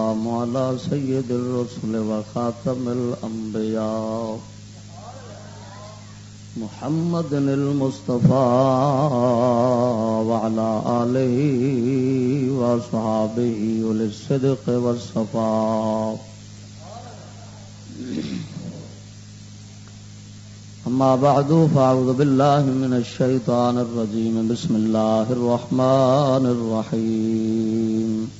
والسلام على سيد الرسل وخاتم الأنبياء. محمد المصطفى وعلى آله وصحابه وللصدق والصفاء. أما بعد، فأعوذ بالله من الشيطان الرجيم. بسم الله الرحمن الرحيم.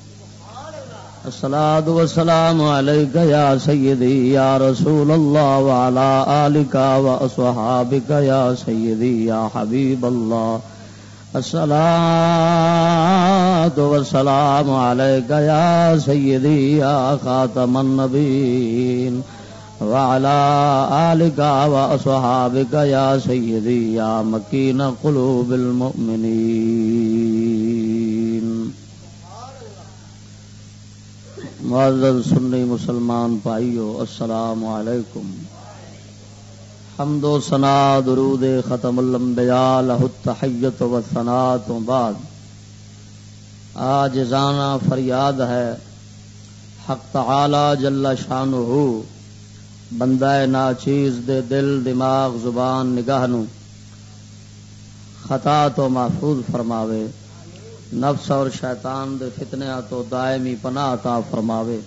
الصلاة والسلام عليك يا سيدي، يا رسول الله، وعلى آلك وأصحابك يا سيدي، يا حبيب الله. الصلاة والسلام عليك يا سيدي، يا خاتم النبيين. وعلى آلك وأصحابك يا سيدي، يا مكين قلوب المؤمنين. معزز سنی مسلمان پائیو السلام علیکم۔ حمد و سنا درود ختم الانبیاء لہ التحیت و سنا تو بعد۔ آج زانا فریاد ہے، حق تعالی جل شانہ بندہ نا چیز دے دل، دماغ، زبان، نگاہ نو۔ خطا تو محفوظ فرماوے۔ نفس اور شیطان دے فتنیا تو دائمی پناہ عطا فرماوے۔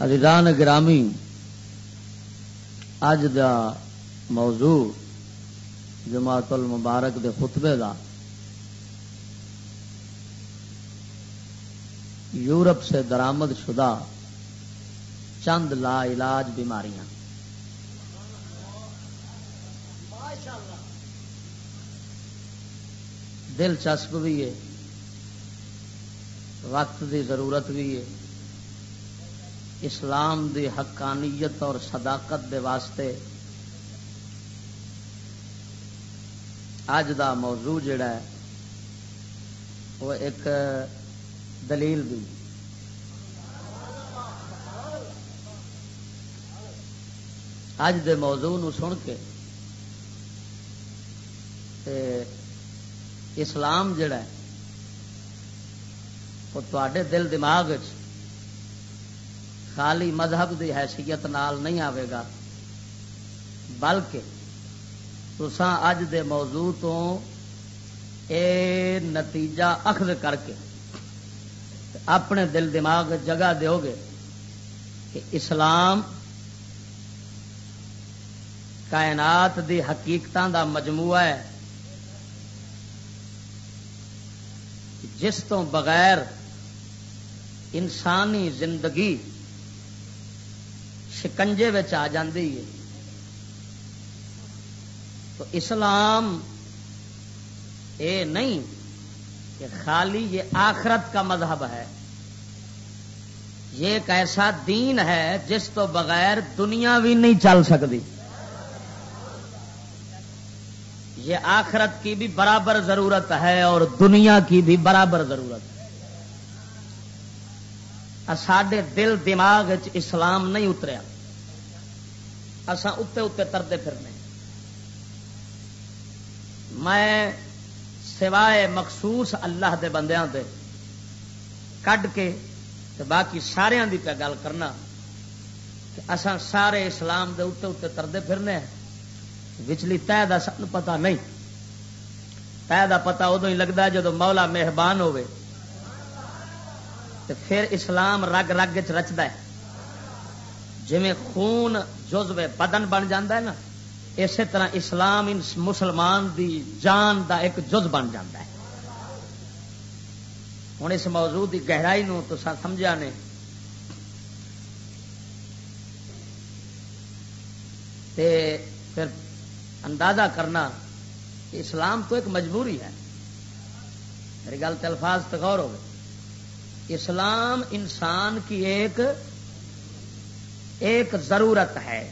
عزیزان گرامی، اج دا موضوع جماعت المبارک دے خطبے دا۔ یورپ سے درامد شدہ چند لا علاج بیماریاں۔ دلچسپ بھی ہے۔ وقت دی ضرورت بھی ہے۔ اسلام دی حقانیت اور صداقت دے واسطے اج دا موضوع جڑا ہے، وہ ایک دلیل بھی۔ اج دے موضوع نو سن کے تے اسلام جڑا ہے وہ تے دل دماغ خالی مذہب دی حیثیت نال نہیں آئے گا بلکہ تسان اج دے موضوع تو اے نتیجہ اخذ کر کے اپنے دل دماغ جگہ دیو گے کہ اسلام کائنات دی حقیقتاں دا مجموعہ ہے جس تو بغیر انسانی زندگی شکنجے آ جاندی ہے۔ تو اسلام اے نہیں کہ خالی یہ آخرت کا مذہب ہے۔ یہ ایک ایسا دین ہے جس تو بغیر دنیا بھی نہیں چل سکتی۔ یہ آخرت کی بھی برابر ضرورت ہے اور دنیا کی بھی برابر ضرورت ہے۔ ساڈے دل دماغ اسلام نہیں اتریا۔ اسان اتنے اتنے ترتے پھرنے۔ میں سوائے مخصوص اللہ دے بندیاں دے کڈ کے باقی سارے دی پہ گل کرنا کہ اسان سارے اسلام دے اتنے اتنے ترتے پھرنے وچلی تہ کا سن پتا نہیں۔ تہ کا پتا ادو ہی لگتا جدو مولا مہربان ہوے تو پھر اسلام رگ رگ چ رچد جی خون جزو بدن بن جا ہے نا، اسی طرح اسلام مسلمان دی جان دا ایک جز بن جاتا ہے۔ ہوں اس موضوع کی گہرائی نو تو سمجھا نے۔ تے پھر اندازہ کرنا کہ اسلام تو ایک مجبوری ہے۔ میری گل تو الفاظ تو غور ہو اسلام انسان کی ایک ایک ضرورت ہے۔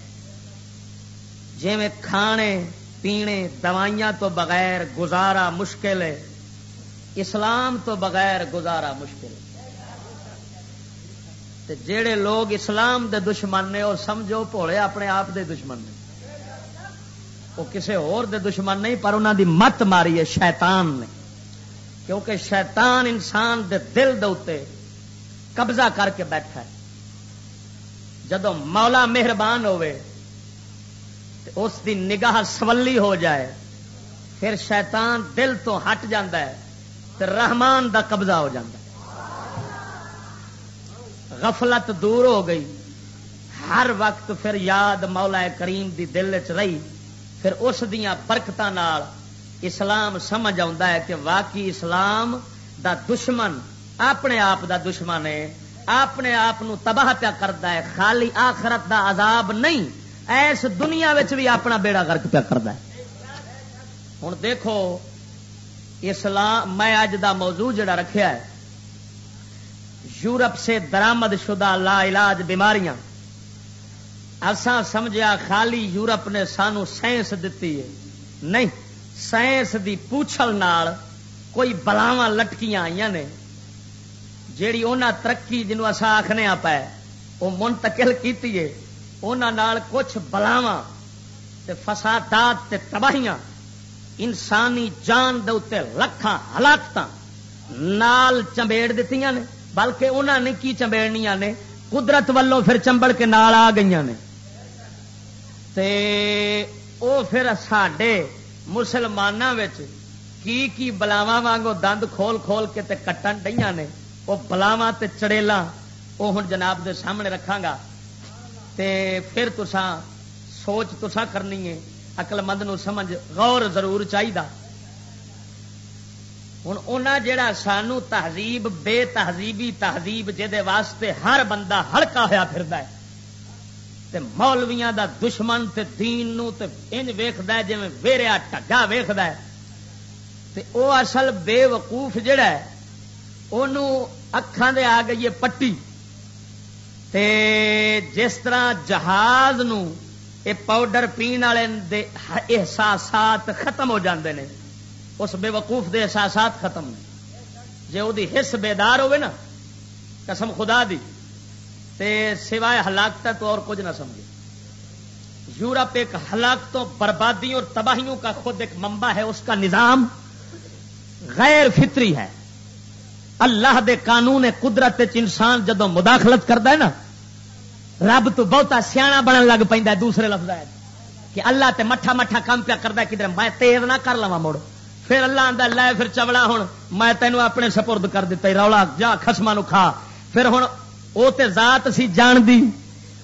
جی میں کھانے، پینے، دوائیاں تو بغیر گزارا مشکل ہے۔ اسلام تو بغیر گزارا مشکل جڑے لوگ اسلام دے دشمن نے وہ سمجھو پوڑے اپنے آپ دے دشمن نے۔ وہ کسی اور دے دشمن نہیں، پر انہوں دی مت ماری ہے، شیطان نے۔ کیونکہ شیطان انسان دے دل دے قبضہ کر کے بیٹھا ہے۔ جدو مولا مہربان ہوئے اس دی نگاہ سولی ہو جائے، پھر شیطان دل تو ہٹ جاندہ ہے تو رحمان دا قبضہ ہو جاندہ ہے۔ غفلت دور ہو گئی۔ ہر وقت پھر یاد مولا کریم دی دل چ رہی، پھر اس دیا برکت اسلام سمجھ ہے کہ واقعی اسلام دا دشمن اپنے آپ دا دشمن ہے۔ اپنے آپ تباہ پیا کرتا ہے۔ خالی آخرت دا عذاب نہیں، ایس دنیا بھی اپنا بیڑا گرک پیا کرتا ہے۔ ہوں دیکھو، اسلام، میں اج دا موضوع جڑا رکھیا ہے، یورپ سے درامد شدہ لا علاج بیماریاں۔ اسان سمجھا خالی یورپ نے سانو سائنس دتی ہے۔ نہیں سائنس دی پوچھل نال کوئی بلاوا لٹکیاں آئی نے، جیڑی انہاں ترقی جنوں اسا آخنے آپ وہ منتقل کیتی ہے۔ انہاں کچھ بلاوا فسادات تے تباہیاں، انسانی جان دے لکھاں ہلاکت نال چمبیڑ دیتی نے۔ بلکہ انہوں نے کی چمبیڑنیاں نے؟ قدرت والوں پھر چمبڑ کے نال آ گئی نے۔ تے او پھر ساڈے مسلمانوں کی کی بلاوا وانگو دند کھول کھول کے تے کٹن ڈیاں نے وہ بلاوا تے چڑیلا وہ ہوں جناب دے سامنے رکھا گا۔ تے پھر تسا سوچ تسا کرنی ہے اقل مند نو سمجھ غور ضرور چاہیے ہوں انہیں جڑا سانو تہذیب، بے تہذیبی تہذیب جہد واسطے ہر بندہ ہلکا ہوا پھر تے مولویاں دا دشمن تے دین نو تے انج ویکھدا ہے جویں ویریا ٹگا ویکھدا ہے۔ تے او اصل بے وقوف جڑا ہے، اونوں اکھاں دے آ گئی ہے پٹی۔ تے جس طرح جہاز نو اے پاؤڈر پین والے دے احساسات ختم ہو جاندے نے، اس بے وقوف دے احساسات ختم نے۔ جے او دی حص بیدار ہوئے نا، قسم خدا دی۔ تے سوائے ہلاکت تو اور کچھ نہ سمجھے۔ یورپ ایک ہلاکتوں بربادیوں اور تباہیوں کا خود ایک ممبا ہے، اس کا نظام غیر فطری ہے۔ اللہ دے قانون قدرت انسان جدو مداخلت کرتا ہے نا، رب تو بہتا سیاح بننے لگ پہ دوسرے لفظ ہے کہ اللہ تے مٹھا مٹھا کام پیا کرتا کدھر میں تیز نہ کر لوا مڑ۔ پھر اللہ آدھا لے پھر چوڑا ہوں میں تینوں اپنے سپرد کر دیتا رولا جا خسما کھا۔ پھر ہوں وہ تے ذات سی جان دی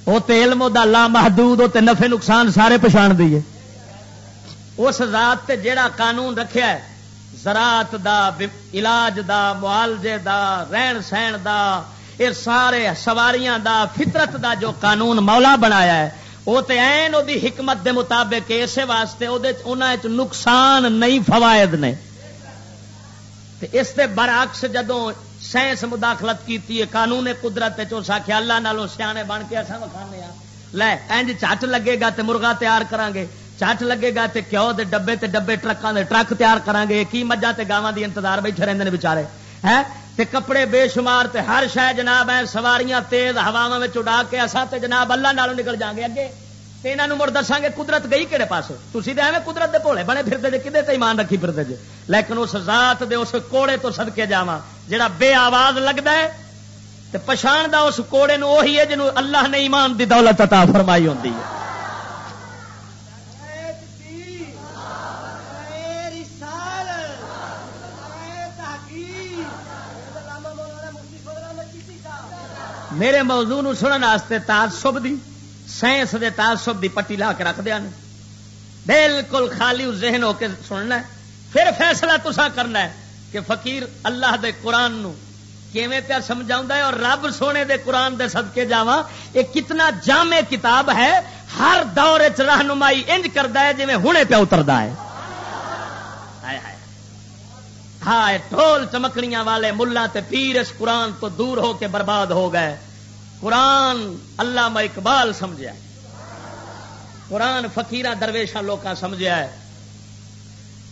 وہ تے علم دا لا محدود تے نفع، نقصان سارے پچھان دیے اس ذات تے جیڑا قانون رکھیا ہے، زراعت دا، علاج دا، معالجے دا، رہن سہن دا یہ سارے سواریاں دا، فطرت دا جو قانون مولا بنایا ہے وہ تے این او دی حکمت دے مطابق اسے واسطے او دے نقصان نہیں، فوائد نے اس دے برعکس جدوں سائنس مداخلت کی قانون قدرت آخیا اللہ نالوں سیانے بن کے اصا وکھانے لے، اینج چٹ لگے گا تے مرغا تیار کران گے چٹ لگے گا تے کیوں دے ڈبے تے ڈبے ٹرکاں دے ٹرک تیار کران گے کی مجھا تے گاواں دی انتظار بیٹھے رہندے نے بیچارے؟ ہیں تے کپڑے بے شمار تے ہر شے جناب ہے سواریاں تیز ہواواں وچ اڑا کے اسا تے جناب اللہ نالوں نکل جاں گے اگے۔ تے انہاں یہاں مڑ دساں گے قدرت گئی کہڑے پاس تھی تو ایویں قدرت دے بھولے بنے پھرتے جی کدے تے ایمان رکھی پھرتے جی لیکن اس ذات دے اس کوڑے تو سدکے جا جا بے آواز لگتا ہے تو پچھان دا اس کوڑے نو وہی ہے جنوں اللہ نے ایمان دی دولت عطا فرمائی ہوتی ہے۔ میرے موضوع سننے تعصب دی، سائنس دے تعصب دی پٹی لا کے رکھ دیا بالکل خالی ذہن ہو کے سننا ہے۔ پھر فیصلہ تسا کرنا ہے۔ کہ فقیر اللہ دے قرآن نو کیویں پیا سمجھا ہے اور رب سونے دے قرآن دے صدقے جاوا یہ کتنا جامع کتاب ہے۔ ہر دور چ رہنمائی انج کرتا ہے جی ہوں پیا اترتا ہے۔ ہائے ٹول چمکڑیاں والے ملا تے پیر اس قرآن تو دور ہو کے برباد ہو گئے۔ قرآن اللہ میں اقبال سمجھا قرآن فقیر درویشا لوگ سمجھا ہے۔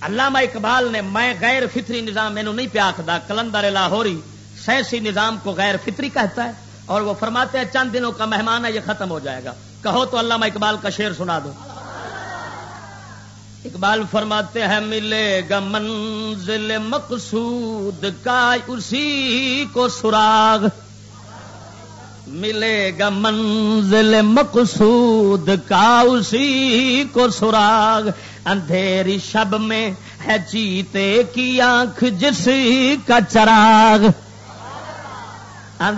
علامہ اقبال نے میں غیر فطری نظام مینو نہیں پیا کلندر لاہوری سیاسی نظام کو غیر فطری کہتا ہے اور وہ فرماتے ہیں چند دنوں کا مہمان ہے، یہ ختم ہو جائے گا۔ کہو تو علامہ اقبال کا شعر سنا دو۔ اقبال فرماتے ہیں، ملے گا منزل مقصود کا اسی کو سراغ۔ ملے گا منزل مقصود کا اسی کو سراغ۔ اندھیری شب میں ہے چیتے کی آنکھ جس کا چراغ۔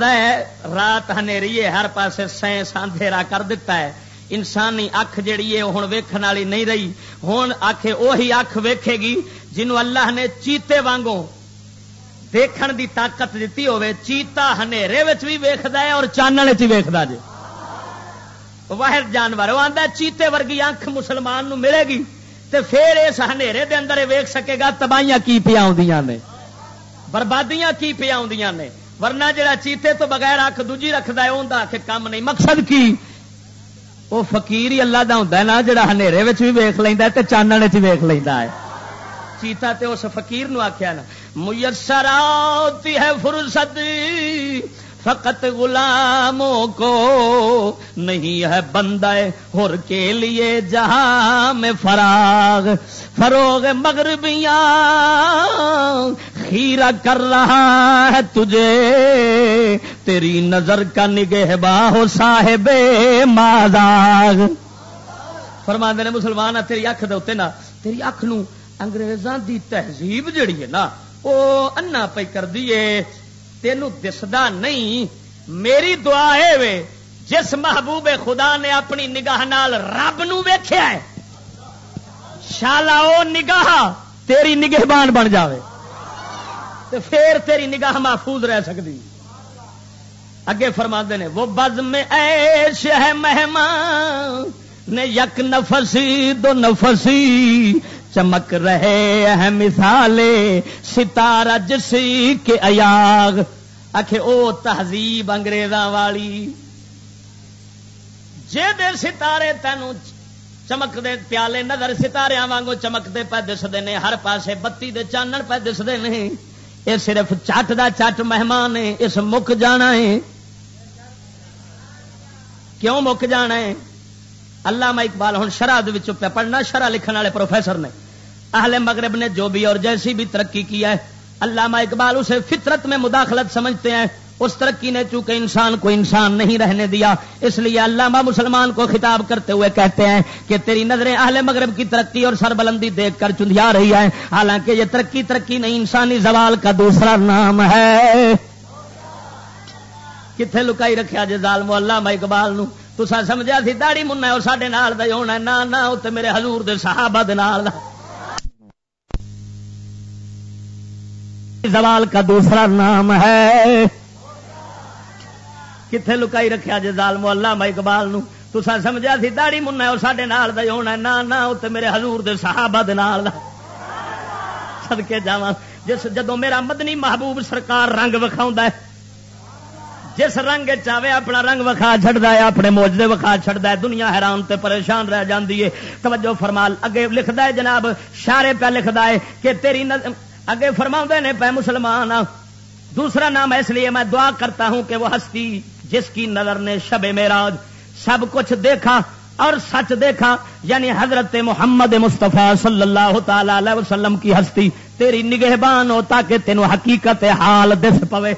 ہے، رات ہے، ہر پاسے سائنس اندھیرا کر دیتا ہے۔ انسانی اکھ جیڑی ہے ہوں ویکن والی نہیں رہی۔ ہوں آخ وہی اکھ ویکھے گی جنہوں اللہ نے چیتے وانگوں دیکھن دی طاقت دیتی ہوے چیتا ہنیرے بھی ویکھدا ہے اور چاننے چ ویکھدا جی واحد جانور وہ آتا چیتے ورگی اکھ مسلمان نو ملے گی تے پھر اس ہنیرے دے اندر ویکھ سکے گا تباہیاں کی پیا نے، بربادیاں کی پیا نے۔ ورنہ جڑا چیتے تو بغیر اکھ دوجی رکھدا ہے، اوندا کہ کم نہیں۔ مقصد کی؟ وہ فقیر ہی اللہ دا ہوندا ہے نا، جڑا ہنیرے وچ بھی ویکھ لیندا ہے تے چانن وچ ویکھ لیندا ہے۔ چیتا تے اس فقیر نو آکھیا نا، میسر آتی ہے فرصت، فقط غلاموں کو نہیں ہے بندہ ہر کے لیے جہاں میں فراغ، فروغ مغربیاں، خیرہ کر رہا ہے تجھے، تیری نظر کا نگہ باہو صاحب مازاغ۔ فرما نے، مسلمان تیری اکھ دے نا، تیری اکھ نو انگریزاں دی تہذیب جڑی ہے نا وہ انا پی کر دیے تینوں دسدا نہیں، میری دعا ہے جس محبوب خدا نے اپنی نگاہ نال رب نو ہے، شالا او نگاہ تیری نگہبان بن جاوے تو پھر تیری نگاہ محفوظ رہ سکتی اگے فرما نے، وہ بز میں ایش ہے مہمان، نے یک نفسی، دو نفسی چمک رہے ہیں مثالیں، ستارہ جسی کے ایاغ۔ آخے، او تہذیب انگریزاں والی۔ جے دے ستارے تینوں چمک دے پیالے نظر ستارے وانگو چمکتے پہ دستے ہیں ہر پاسے بتی دے چانن پہ دستے ہیں یہ صرف چٹ دا چٹ مہمان ہے، اس مک جانا ہے۔ کیوں مک جانا ہے؟ اللہ اقبال ہوں شرح پہ پڑھنا، شرح لکھن والے پروفیسر نے۔ اہل مغرب نے جو بھی اور جیسی بھی ترقی کیا ہے اللہ اقبال اسے فطرت میں مداخلت سمجھتے ہیں۔ اس ترقی نے چونکہ انسان کو انسان نہیں رہنے دیا، اس لیے علامہ مسلمان کو خطاب کرتے ہوئے کہتے ہیں کہ تیری نظریں اہل مغرب کی ترقی اور سربلندی دیکھ کر چندیا رہی ہے حالانکہ یہ ترقی ترقی نہیں، انسانی زوال کا دوسرا نام ہے۔ کتنے لکائی رکھا جی ظالم علامہ اقبال نو؟ تو سمجھا سی داڑی منا اور سڈے نال دا ہونا نہ نہ اتنے میرے حضور دے صحابہ دے نال دا۔ زوال کا دوسرا نام ہے۔ کتنے لکائی رکھا جی ظالم اللہ اقبال نو؟ تو سمجھا سی داڑی منا اور سڈے نال دا ہونا نہ نہ اتنے میرے حضور دے صحابہ دے نال دا۔ جا جس جدو میرا مدنی محبوب سرکار رنگ وکھاؤں ہے جس رنگ چاہے اپنا رنگ وکھا چڑھتا ہے، اپنے موجے وکھا چڑھتا ہے، دنیا حیران تے پریشان رہ جاتی ہے۔ توجہ فرمال، اگے لکھتا ہے جناب شارے پہ لکھتا ہے کہ تیری نظر اگے فرما نے، پہ مسلمان دوسرا نام اس لیے میں دعا کرتا ہوں کہ وہ ہستی، جس کی نظر نے شب میراج سب کچھ دیکھا اور سچ دیکھا یعنی حضرت محمد مصطفیٰ صلی اللہ تعالی علیہ وسلم کی ہستی تیری نگہبان ہو تاکہ تینوں حقیقت حال دس پوے۔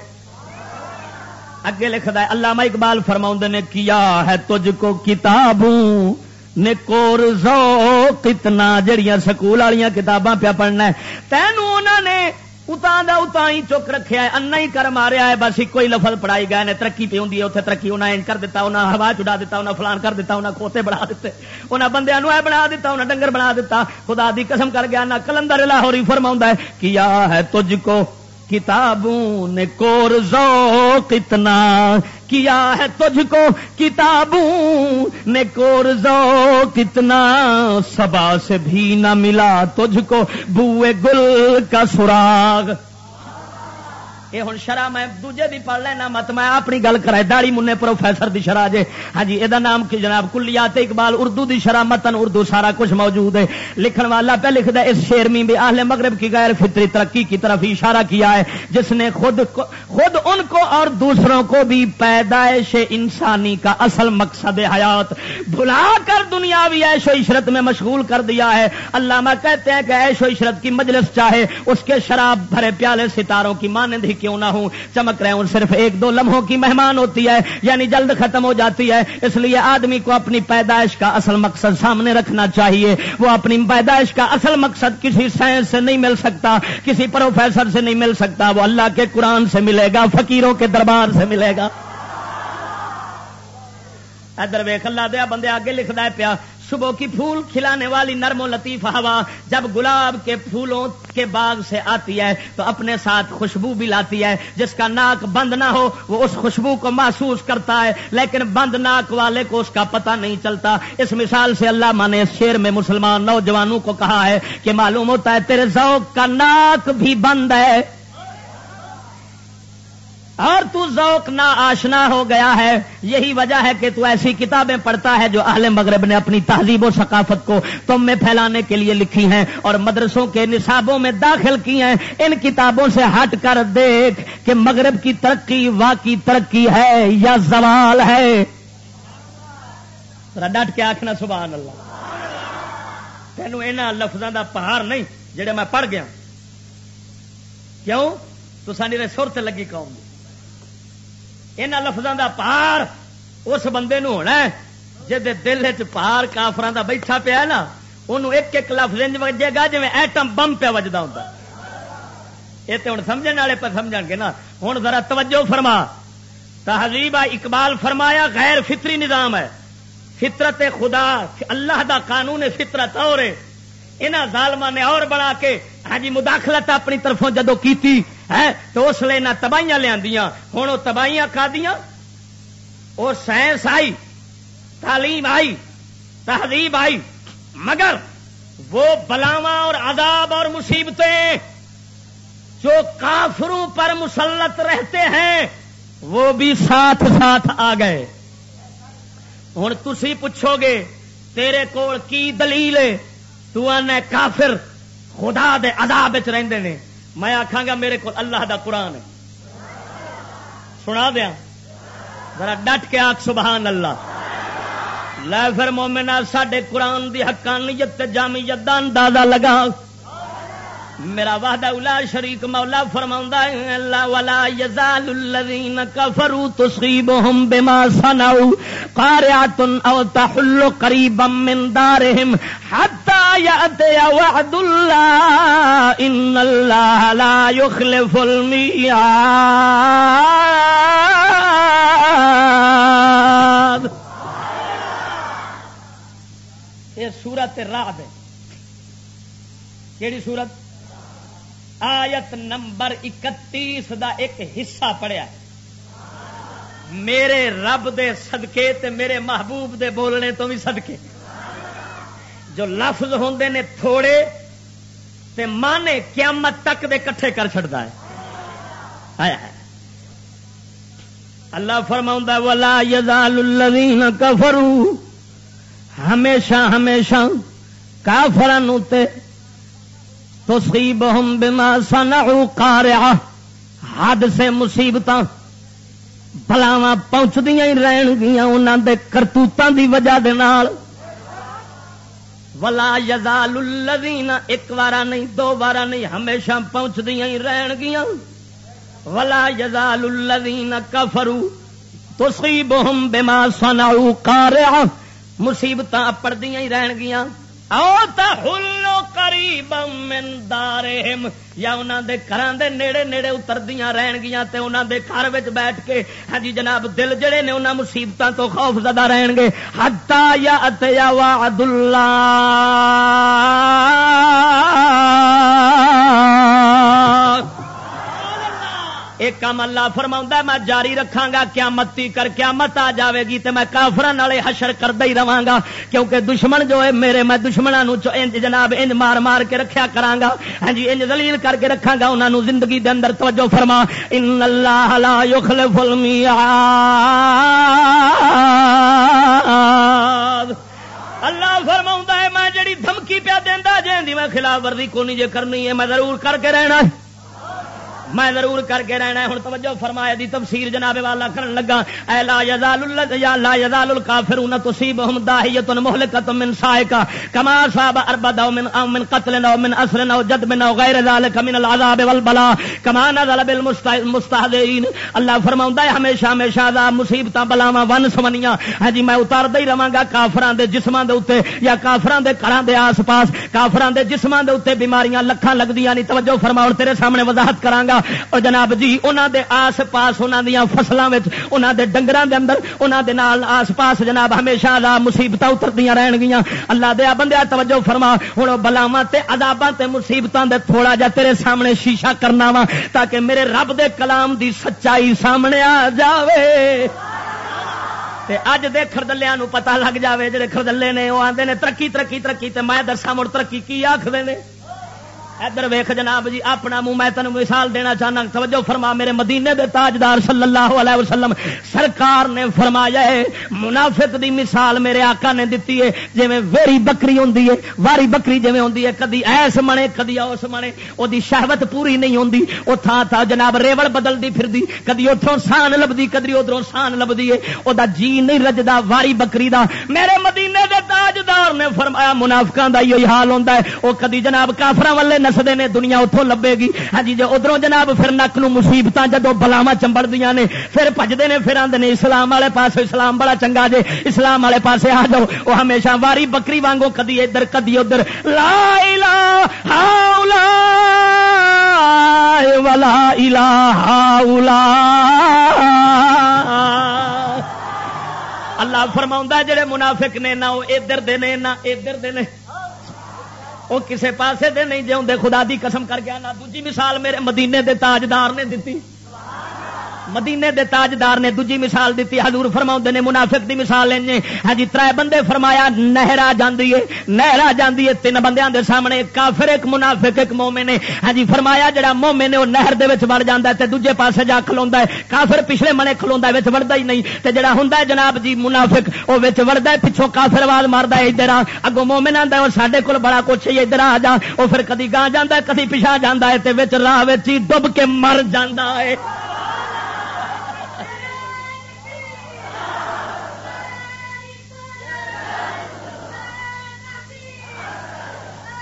اگے لکھتا ہے اللہ اقبال فرما نے، کیا ہے تجھ کو کتابوں؟ نے کور زو کتنا جڑیاں سکول والی کتاباں پیا پڑھنا ہے۔ تینوں انہوں نے اتا اتا ہی چک رکھا ہے انا ہی کر ماریا ہے، بس ایک ہی لفظ پڑھائی گئے نے، ترقی پہ ہوں اتنے ترقی انہیں کر دیتا انہیں ہوا چڑا دیتا انہیں فلان کر دیتا انہیں کھوتے بنا دیتے انہیں بندے اے بنا دیتا انہیں ڈنگر بنا دیتا خدا دی قسم کر گیا نہ کلندر لاہوری فرما ہے، کیا ہے تجھ کو کتابوں نے کور ذوق اتنا کیا ہے تجھ کو؟ کتابوں نے کور ذوق اتنا سبا سے بھی نہ ملا تجھ کو، بوئے گل کا سراغ یہ ہوں شرح میں دوجے بھی پڑھ لینا مت، میں اپنی گل کرا داڑی منے پروفیسر دی شرح جے۔ ہاں جی یہ نام کی جناب؟ کلیات اقبال، اردو دی شرح متن اردو سارا کچھ موجود ہے۔ لکھن والا پہ لکھ دے، اس شیر میں بھی اہل مغرب کی غیر فطری ترقی کی طرف اشارہ کیا ہے۔ جس نے خود خود ان کو اور دوسروں کو بھی پیدائش انسانی کا اصل مقصد حیات۔ بھلا کر دنیاوی عیش و عشرت میں مشغول کر دیا ہے۔ علامہ کہتے ہیں کہ عیش و عشرت کی مجلس چاہے، اس کے شراب بھرے پیالے ستاروں کی مانند ہی کیوں نہ ہوں؟ چمک رہے ہوں صرف ایک دو لمحوں کی مہمان ہوتی ہے یعنی جلد ختم ہو جاتی ہے۔ اس لیے آدمی کو اپنی پیدائش کا اصل مقصد سامنے رکھنا چاہیے۔ وہ اپنی پیدائش کا اصل مقصد کسی سائنس سے نہیں مل سکتا، کسی پروفیسر سے نہیں مل سکتا۔ وہ اللہ کے قرآن سے ملے گا، فقیروں کے دربار سے ملے گا۔ ادھر ویخ اللہ دیا بندے آگے لکھتا ہے پیا۔ صبح کی پھول کھلانے والی نرم و لطیف ہوا۔ جب گلاب کے پھولوں کے باغ سے آتی ہے تو اپنے ساتھ خوشبو بھی لاتی ہے۔ جس کا ناک بند نہ ہو، وہ اس خوشبو کو محسوس کرتا ہے۔ لیکن بند ناک والے کو اس کا پتہ نہیں چلتا۔ اس مثال سے اللہ ماں نے شیر میں مسلمان نوجوانوں کو کہا ہے کہ معلوم ہوتا ہے تیرے ذوق کا ناک بھی بند ہے۔ اور تو ذوق نہ آشنا ہو گیا ہے۔ یہی وجہ ہے کہ تو ایسی کتابیں پڑھتا ہے جو اہل مغرب نے اپنی تہذیب و ثقافت کو تم میں پھیلانے کے لیے لکھی ہیں اور مدرسوں کے نصابوں میں داخل کی ہیں۔ ان کتابوں سے ہٹ کر دیکھ کہ مغرب کی ترقی واقعی ترقی ہے یا زوال ہے۔ ڈٹ کے آخنا سبحان اللہ تینوں یہاں لفظوں کا پہاڑ نہیں جڑے میں پڑھ گیا۔ کیوں؟ تو سانی سر لگی قوم دی۔ یہاں لفظوں کا پار اس بندے نو ہونا ہے جی دل چار کافر کا بیٹھا پیا نا انہوں ایک ایک لفظ وجے گا جی ایٹم بم پیا وجدا ہوں یہ تو ہوں سمجھ والے پہ سمجھ گے نا ہوں ذرا توجہ فرما تہذیب اقبال فرمایا غیر فطری نظام ہے فطرت خدا اللہ دا قانون فطرت اور یہاں ظالم نے اور بنا کے ہاں جی مداخلت اپنی طرفوں جدو کیتی کی تو اس لیے نہ تباہیاں لیا ہوں وہ تباہیاں کھا دیا وہ سائنس آئی، تعلیم آئی، تہذیب آئی، مگر وہ بلاوا اور عذاب اور مصیبتیں جو کافروں پر مسلط رہتے ہیں، وہ بھی ساتھ ساتھ آ گئے۔ ہوں تھی پوچھو گے، تیرے کول کی دلیل تو کافر خدا دے عذاب رہندے نے۔ میں آخا گا میرے کو اللہ دا قرآن ہے۔ سنا دیا؟ ذرا ڈٹ کے آخ سبحان اللہ۔ لے پھر مومنا سڈے قرآن دی حقانیت جامعیت دا اندازہ لگا۔ میرا وحدہ الا شریک مولا فرماوندا ہے اللہ ولا یزال الذین کفروا تصيبهم بما صنعوا قارعه او تحل قريبا من دارهم حتى ياتي وعد الله ان الله لا يخلف الميعاد یہ سورت رعد ہے۔ کیڑی سورت؟ آیت نمبر اکتیس دا ایک حصہ پڑیا میرے رب دے صدقے تے میرے محبوب دے بولنے تو بھی صدقے۔ جو لفظ ہوں نے تھوڑے تے مانے قیامت تک دے کٹھے کر چڑتا ہے۔ اللہ فرما ولا یزال الذین کفروا ہمیشہ ہمیشہ کافرن تے تصیبہم بما صنعوا قارعہ حد سے مصیبت بلاوا پہنچدیا ہی رہن گیا انہوں دے کرتوتاں دی وجہ دے نال۔ ولا یزال الذین ایک بارا نہیں، دو بارا نہیں، ہمیشہ پہنچدیا ہی رہن گیا ولا یزال الذین کفروا تصیبہم بما صنعوا قارعہ مصیبت اپڑدیاں ہی رہن گیا ہلو قریب من دارہم، یا انہاں دے گھراں دے نیڑے نیڑے اتردیاں رہن گیاں تے انہاں دے گھر وچ بیٹھ کے ہاں جی جناب، دل جڑے نے انہاں مصیبتاں تو خوف زدہ رہن گے حتا یا ات یا وعد اللہ۔ ایک کام اللہ فرما میں جاری رکھا گا قیامتی کر قیامت آ جاوے گی تے میں کافران والے حشر کردا ہی رہا گا کیونکہ دشمن جو ہے میرے، میں دشمنوں انج جناب انج مار مار کے رکھیا کراں گا ہاں جی انج ذلیل کر کے رکھاں گا انہاں نو زندگی دے اندر توجہ فرما۔ ان اللہ لا یخلف المیعاد۔ اللہ فرما ہے، میں جڑی دھمکی پیا دینا جی میں خلاف ورزی کو نہیں جے کرنی ہے، میں ضرور کر کے رہنا ہے۔ میں ضرور کر کے رہنا ہوں توجہ فرمایا دی تفسیر جناب والا کرن لگا۔ اے لا یزال اللہ یا لا یزال الکافرون تصيبهم داهیه مهلکه من سائقه كما صاب اربد او من او من قتل او من اسر او جد او غیر ذلك من العذاب والبلاء۔ كما نزل بالمستهزئين اللہ فرماوندا ہے، ہمیشہ ہمیشہ عذاب مصیبتاں، بلاواں، ون سمنیاں۔ ہاں جی میں اتاردا ہی رہاں گا کافراں دے جسماں دے اوتے یا کافراں دے گھراں دے آس پاس۔ کافراں دے جسماں دے اوتے بیماریاں لکھاں لگدیاں نہیں توجہ فرماؤ تیرے سامنے وضاحت کراں گا۔ اور جناب جی انہوں دے آس پاس انہوں دیا فصلوں انہوں دے ڈنگر دے اندر انہوں دے نال آس پاس جناب ہمیشہ لا مصیبت اتردیا رہن گیا اللہ دیا بندیا توجہ فرما۔ ہوں بلاوا ادابا مصیبتوں دے تھوڑا جا تیرے سامنے شیشہ کرنا وا تاکہ میرے رب دے کلام دی سچائی سامنے آ جاوے۔ اج دے خردلیا پتا لگ جاوے، جڑے خردلے نے وہ آتے نے، ترقی ترقی ترقی، تے میں دسا مڑ ترقی کی آخر نے؟ ادھر ویخ جناب جی اپنا منہ میں تین مثال دینا چاہنا، توجہ فرما، میرے مدینے دے تاجدار صلی اللہ علیہ وسلم، سرکار نے فرمایا ہے، منافق دی مثال میرے آقا نے دیتی ہے جی ویری بکری ہوں واری بکری جی ہوں کدی ایس منے، کدی اس منے وہ شہوت پوری نہیں ہوں وہ تھان تھا جناب ریوڑ بدلتی پھر کدی اتوں سان لبھی کدی ادھر سان لبھی ہے وہ جی نہیں رجدا، واری بکری دا۔ میرے مدینے دے تاجدار نے فرمایا منافقوں کا یہ حال ہوتا ہے وہ کدی جناب کافر والے نسدے نے دنیا اتوں لبے گی۔ ہاں جی ادھر جناب پھر نک نو مصیبت جدو بلاوا چمبڑ دیا نے، پھر پجتے ہیں پھر آدھے اسلام والے پاس اسلام بڑا چنگا جے، اسلام والے پاس آ جاؤ۔ وہ ہمیشہ واری بکری وانگو کدی ادھر کدی ادھر۔ لا لا ولا الہ اللہ فرما جڑے منافق نے نہ، وہ ادھر دے نہ ادھر دے وہ کسے پاسے دے نہیں جی خدا دی قسم کر گیا نہ دوجی مثال میرے مدینے دے تاجدار نے دیتی۔ مدینے دے تاجدار نے دوجی مثال دیتی حضور فرما نے منافق دی مثال لیں جی۔ ہاں جی تر بندے فرمایا نہر آ جاتی ہے نہر آ جاتی ہے۔ تین بندیاں دے سامنے کافر، ایک منافق، ایک مومے نے ہاں جی فرمایا جڑا مومے نے وہ نہر دے وچ وڑ جاتا ہے تے دوجے پاسے جا کھلوا ہے۔ کافر پچھلے منے کھلوا وچ وڑتا ہی نہیں۔ تے جڑا ہوں جناب جی منافق، وہ وڑتا ہے، پچھوں کافر آواز مارتا ہے، ادھر اگوں مومن آتا ہے، اور سارے کول بڑا کچھ ہی ادھر آ جا۔ وہ پھر کدی گاہ جانا ہے، کدی پچھا جانا ہے، تے وچ راہ ڈب کے مر جانا ہے۔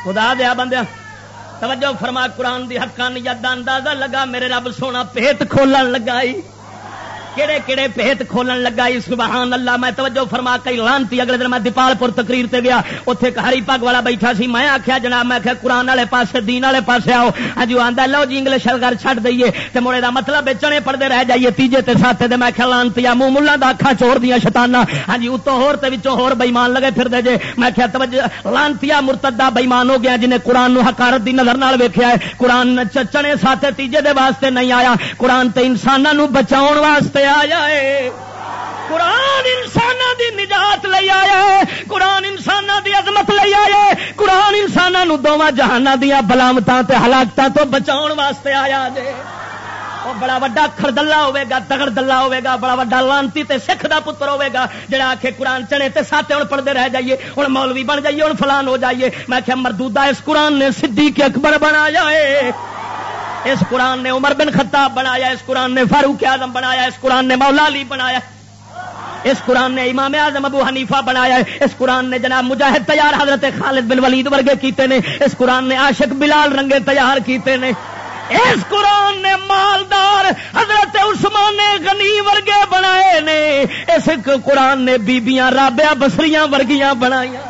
خدا دیا بندیا توجہ فرما، قرآن دی حقانیت دا اندازہ لگا، میرے رب سونا پیٹ کھولن لگائی کہڑے کہڑے پیت کھولن لگا سبحان اللہ، میں توجہ فرما کئی لانتی، اگلے دن میں دیپال پور تقریر تے گیا اتنے ہری پگ والا بیٹھا سی، میں آخیا جناب، میں آخیا قرآن والے پاسے، دین والے پاسے آؤ۔ ہاں جی، آدھا لو جی انگلش گھر چڈ دئیے۔ تو مڑے کا مطلب بچنے پڑھتے رہ جائیے، تیجے تے ساتے دے۔ میں آخیا لانتی منہ ملا اکھا چور دیا شتانا ہاں جی اتوں ہور ہور بئیمان لگے پھر دے جے۔ میں آخیا توجہ، لانتی مرتدہ بئیمان ہو گیا جنہیں قرآن نو حکارت دی نظر نال ویکیا ہے۔ قرآن چچنے ساتے تیجے دے واسطے نہیں آیا۔ قرآن تے انسانوں بچاؤ واسطے آیا ہے قرآن انسان دی نجات لے آیا ہے۔ قرآن انسان دی عظمت لے آیا ہے۔ قرآن انسانوں دونوں جہان دیا بلامتوں بلامت ہلاکت تو بچاؤ واسطے آیا جے۔ وہ بڑا وا خردلا ہوگا تگڑ دلہ ہوگا بڑا وا لانتی تے سکھ دا پتر ہوگا جڑا آخے قرآن چنے تے ساتے ہوں پڑھتے رہ جائیے ہوں مولوی بن جائیے ہوں فلان ہو جائیے۔ میں کہ مردودہ اس قرآن نے صدیق اکبر بنایا ہے۔ اس قرآن نے عمر بن خطاب بنایا، اس قرآن نے فاروق اعظم بنایا، اس قرآن نے مولا علی بنایا، اس قرآن نے امام اعظم ابو حنیفہ بنایا، اس قرآن نے جناب مجاہد تیار حضرت خالد بن ولید ورگے کیتے نے، اس قرآن نے عاشق بلال رنگے تیار کیتے نے، اس قرآن نے مالدار حضرت عثمان غنی ورگے بنائے نے، اس قرآن نے بیبیاں رابیا بسریاں ورگیاں بنایا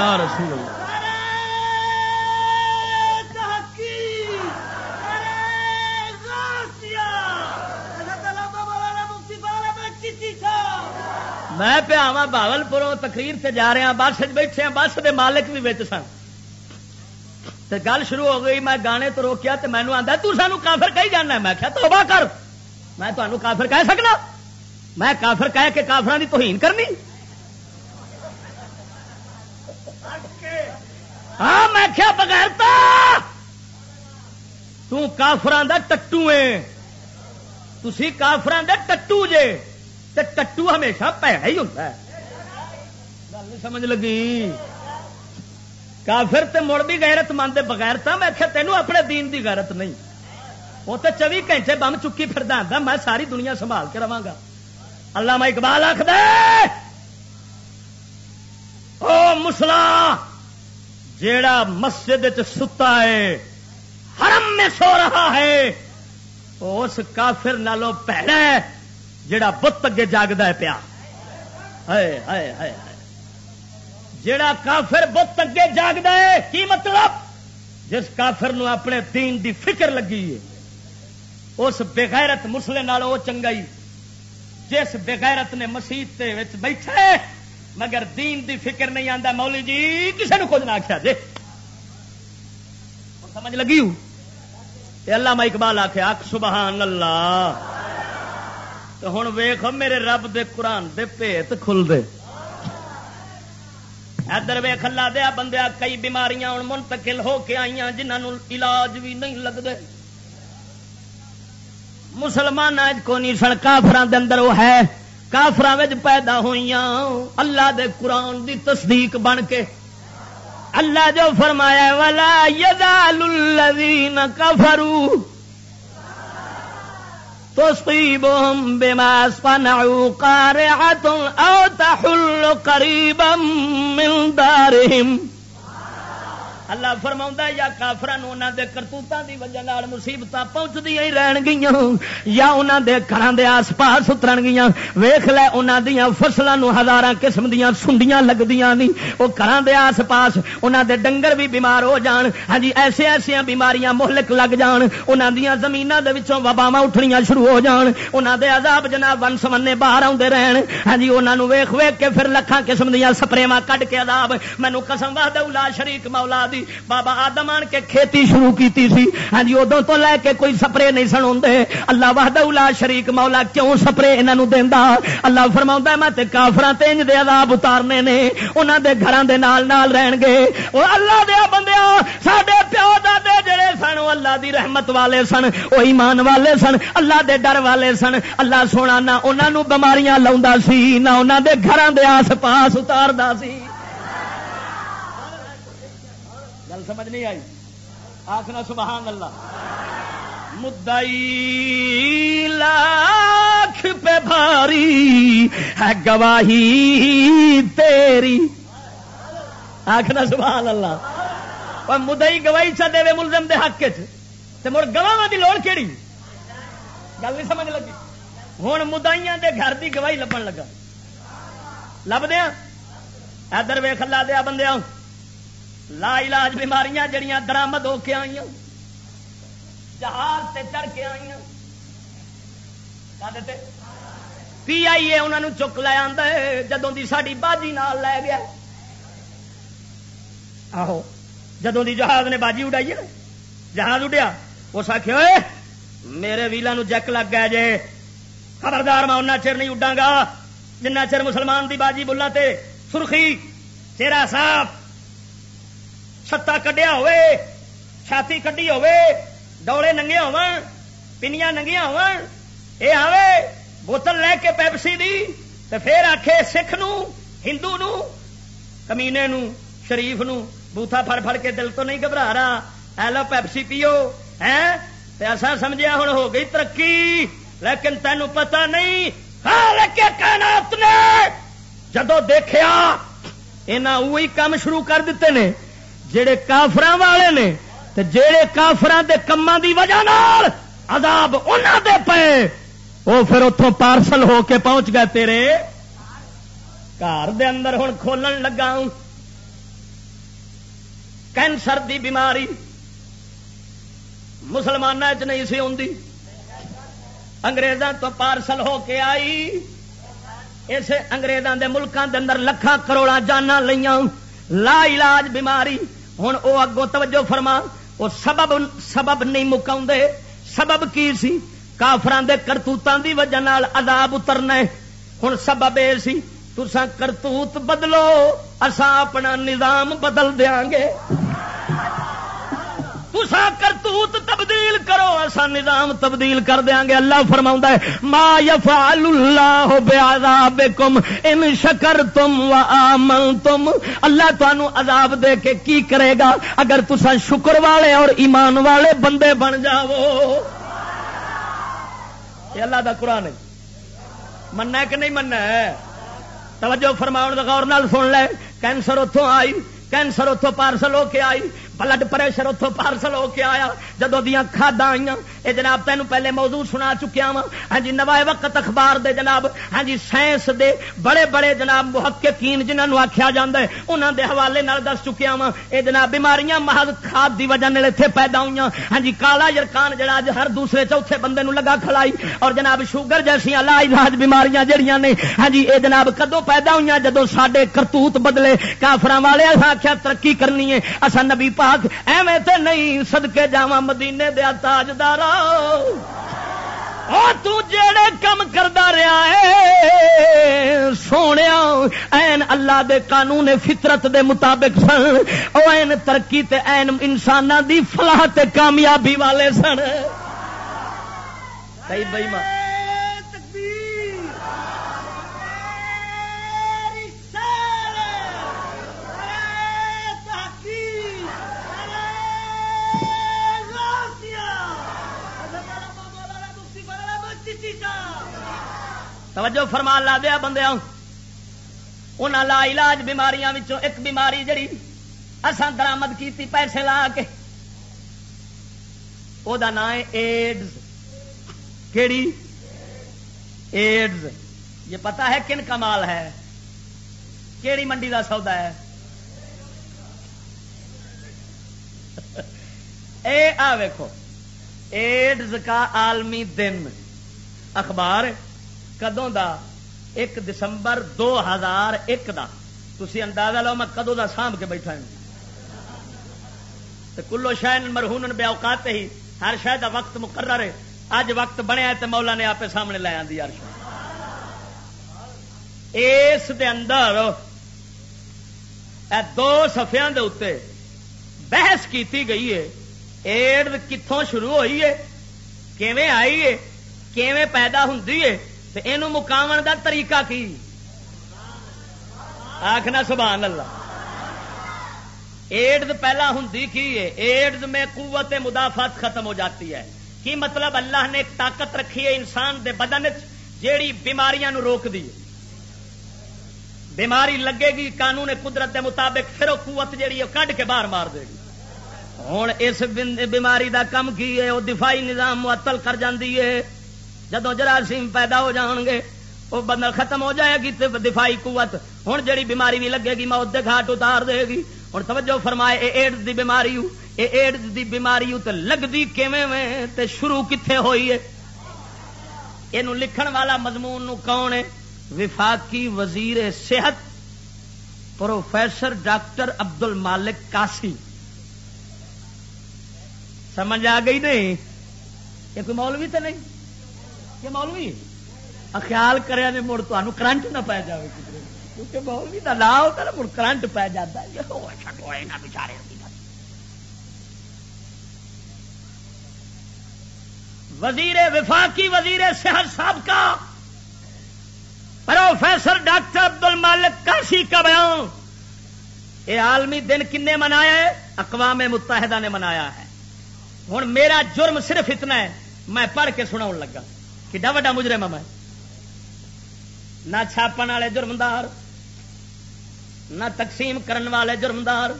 رسول اللہ۔ میں پیا باول پوروں تقریر سے جا رہا بس بیٹھے بس کے مالک بھی بچ سن۔ گل شروع ہو گئی میں گانے تو روکیا تو مینو آتا تانوں کافر کہی جانا میں کیا توبہ کر۔ میں تمہیں کافر کہہ سکنا۔ میں کافر کہہ کے کافران کی توہین کرنی۔ ہاں میں کیا بغیرتا؟ تافران کا ٹٹو ہے تھی کافران کا ٹٹو جے ٹٹو ہمیشہ پیڑا ہی ہوتا ہے۔ گل سمجھ لگی؟ کافر تے مڑ بھی غیرت مند بغیر تھا میں آخیا تینوں اپنے دین دی غیرت نہیں۔ وہ تو چوبی گھنٹے بم چکی پھر میں ساری دنیا سنبھال کے رہا گا۔ اللہ میں اقبال آخ دے او مسلا جیڑا مسجد ستا ہے، حرم میں سو رہا ہے اس کافر نالوں پیڑا ہے جڑا بت اگے جاگتا ہے پیا۔ جڑا کافر بت اگے جاگتا ہے، کی مطلب؟ جس کافر نو اپنے دین دی فکر لگی ہے۔ اس بغیرت مسلے نال وہ چنگائی، جس بغیرت نے مسیح بیٹھے مگر دین دی فکر نہیں آتا مولی جی کسی نے کچھ نہ آخیا جی سمجھ لگی ہوں اللہ میں اقبال آخیا سبحان اللہ۔ تو ہوں ویخ میرے رب دے قرآن دے پیت کھل دے ادھر ویخ لا دیا بندیا کئی بیماریاں ہوں منتقل ہو کے آئی جنہوں علاج بھی نہیں لگتے مسلمان کو نہیں سن کافران دے اندر وہ ہے۔ کافر پیدا ہوئی اللہ دے قرآن دی تصدیق بن کے. اللہ جو فرمایا والا یزال الذین کفروا تصيبهم بما صنعوا قارعة أو تحل قريبا من دارهم. اللہ فرما یا کافران انہوں دے کرتوتوں کی وجہ مصیبت پہنچتی ہی رہن گیا یا انہوں دے گھر دے آس پاس اتر گیا ویخ لے انہوں دیا فصلوں ہزار قسم دیا سنڈیاں لگدیاں نہیں وہ گھر دے آس پاس انہوں دے ڈنگر بھی بیمار ہو جان۔ ہاں جی ایسے ایسے بیماریاں مہلک لگ جان۔ انہوں دیا زمینوں کے وباوا اٹھنیاں شروع ہو جان۔ انہوں دے عذاب جناب ون سمنے باہر آتے رہن۔ ہاں جی انہوں ویخ ویخ کے پھر لکھان قسم دیا سپرے کٹ کے عذاب۔ مینو قسم وا شریک مولا دی۔ سی بابا آدم آن کے کھیتی شروع کیتی سی۔ ہاں جی ادو تو لے کے کوئی سپرے نہیں سن ہوں اللہ وحد الا شریک، مولا کیوں سپرے انہوں دینا اللہ فرما میں تے کافر تینج دے عذاب اتارنے نے۔ انہوں دے گھر دے نال نال رہن گے۔ وہ اللہ دیا بندیا سڈے پیو دے جڑے سن اللہ دی رحمت والے سن وہ ایمان والے سن، اللہ دے ڈر والے سن۔ اللہ سونا، نہ انہوں بماریاں لا سی، نہ انہوں دے گھر دے آس پاس اتار سی۔ سمجھ نہیں آئی۔ آخنا سبحان اللہ۔ مدئی لاکھ پہ بھاری ہے گواہی تیری۔ آخنا سبحان اللہ۔ اور مدئی گواہی چا دے ملزم دے حق چ مڑ گواہ کی لوڑ کہڑی گل نہیں سمجھ لگی۔ ہوں مدائیاں دے گھر دی گواہی لبن لگا۔ لب دیا ادھر ویخ لا دیا بندے لا علاج بیماریاں جڑیاں درامد ہو کے آئی جہاز سے چڑھ کے آئی پی آئی اے انہوں چک لے آدھا جدوں کی ساری باجی نال لے گیا۔ آہو، جدوں کی جہاز نے باجی اڈائی ہے جہاز اڈیا۔ اس آخ میرے ویلا جیک لگ گیا جے۔ خبردار میں اُنہ چر نہیں اڈا گا جنہ چر مسلمان دی باجی بلا تے سرخی، چہرہ صاف۔ چھتا کڈیا ہوئے چھاتی کڈی ہوئے ڈولے ننگے ہو پنیا ننگیا ہو آوے بوتل لے کے پیپسی دی تو پھر آخے سکھ نو ہندو نو کمینے نو شریف نو بوتھا پھڑ پھڑ کے دل تو نہیں گھبرا رہا ایلو پیپسی پیو ہے ایسا سمجھا ہوں ہو گئی ترقی لیکن تینوں پتا نہیں کائنات نے جدو دیکھا یہاں وہی کام شروع کر دیتے ہیں جڑے کافر والے نے جڑے کافر دے کما دی وجہ نال عذاب انہوں دے پے وہ پھر اتوں پارسل ہو کے پہنچ گئے تیرے۔ گھر دے اندر ہوں کھولن لگا کینسر دی بیماری۔ مسلمان چ نہیں سی ہوں انگریزوں تو پارسل ہو کے آئی۔ اس اگریزوں کے ملکوں کے اندر لکھان کروڑا جانا لیا لا علاج بیماری۔ ہوں وہ اگوں توجہ فرما وہ سبب سبب نہیں مکا سبب کی سی کافران دے کرتوتان دی وجہ عذاب اترنا ہوں سبب یہ سی تسا کرتوت بدلو اسا اپنا نظام بدل دیا گے تسا کرتوت تبدیل کرو ایسا نظام تبدیل کر دیا گے۔ اللہ فرما ہے، ما یفعل اللہ بعذابکم ان شکر تم و آمن تم اللہ تمہوں عذاب دے کے کی کرے گا؟ اگر تسا شکر والے اور ایمان والے بندے بن جاؤ۔ یہ اللہ دا قرآن ہے۔ مننا کہ نہیں مننا ہے؟ توجہ فرماؤ غور نال سن لے۔ کینسر اتوں آئی، کینسر اتوں پارسل ہو کے آئی۔ بلڈ پریشر اتوں پارسل ہو کے آیا جدو دیا کھادا آئی یہ جناب تین پہلے موضوع سنا چکیا وا ہاں جی نوائے وقت اخبار دے جناب ہاں جی سائنس دے بڑے بڑے جناب محققین جنہوں آخیا جا ہے انہوں دے حوالے نال دس چکیا وا یہ جناب بیماریاں محض کھاد دی وجہ اتنے پیدا ہوئی ہاں جی کالا یرکان جڑا اج ہر دوسرے چوتھے بندے نو لگا کھلائی اور جناب شوگر جیسی لا علاج بیماریاں جڑیاں نے ہاں جی یہ جناب کدو پیدا ہوئی جدو سڈے کرتوت بدلے کافر والے آخیا ترقی کرنی ہے اصا نبی پاک ایویں تے نہیں سدکے جا مدینے دیا تاجدار جڑے کم کرتا رہا ہے سونے این اللہ دے قانون فطرت دے مطابق سن۔ او این ترقی تے این انسان دی فلاح تے کامیابی والے سن۔ بئی ماں۔ توجہ فرما لا دیا بندے انہوں لا علاج بیماریاں وچوں ایک بیماری جڑی اسان درامد کی پیسے لا کے۔ وہ نام ہے ایڈز۔ کیڑی؟ ایڈز۔ یہ پتا ہے کن کا مال ہے۔ کیڑی منڈی کا سودا ہے۔ اے آ ویکو ایڈز کا عالمی دن۔ اخبار ہے کدوں دا؟ ایک دسمبر دو ہزار ایک دا۔ تھی اندازہ لو میں کدو دا سانب کے بیٹھا ہوں۔ کلو شاید مرہون بے اوقات ہی ہر شاید وقت مقرر ہے۔ اج وقت بنیا تو مولا نے آپ سامنے لے آدھی ہر شاید اس دے اندر اے دو سفیا اتنے بحث کیتی گئی ہے۔ ایڈ کتوں شروع ہوئی ہے، کیویں آئی ہے، کیویں پیدا ہوں یہ مقام دا طریقہ کی؟ آخنا سبحان اللہ۔ ایڈز پہلا ہوں کی ایڈز میں قوت مدافعت ختم ہو جاتی ہے۔ کی مطلب اللہ نے ایک طاقت رکھی ہے انسان دے بدن جیڑی بیماریاں نو روک دی بیماری لگے گی، قانون قدرت دے مطابق پھر وہ قوت جیڑی ہے کڈ کے باہر مار دے گی۔ ہوں اس بیماری دا کم کی ہے، وہ دفاعی نظام معطل کر جاندی ہے۔ جدو جراثیم پیدا ہو جان گے وہ بندر ختم ہو جائے گی دفاعی قوت۔ ہوں جڑی بیماری بھی لگے گی، موت دے گھاٹ اتار دے گی۔ ہوں توجہ فرمائے، اے ایڈز دی بیماری اے ایڈز دی بیماری تے لگتی کیویں میں تے شروع کتنے ہوئی ہے؟ یہ لکھن والا مضمون نو کون ہے؟ وفاقی وزیر صحت، پروفیسر ڈاکٹر ابدل مالک کاسی سمجھ آ گئی نہیں؟ یہ کوئی مولوی تو نہیں؟ کہ مولوی خیال کرے نے مڑ تو کرنٹ نہ پی جائے کیونکہ مولوی کا لا ہوتا نا مڑ کرنٹ پی جاتا ہے۔ اچھا بچارے وزیر وفاقی وزیر صحت صاحب کا پروفیسر ڈاکٹر عبد المالک کاشی کا بیان۔ یہ عالمی دن کن نے منایا ہے؟ اقوام متحدہ نے منایا ہے۔ ہوں میرا جرم صرف اتنا ہے، میں پڑھ کے سنا لگا۔ کڈا وا مجرم میں نہ چھاپن والے جرمدار نہ تقسیم کرن والے جرمدار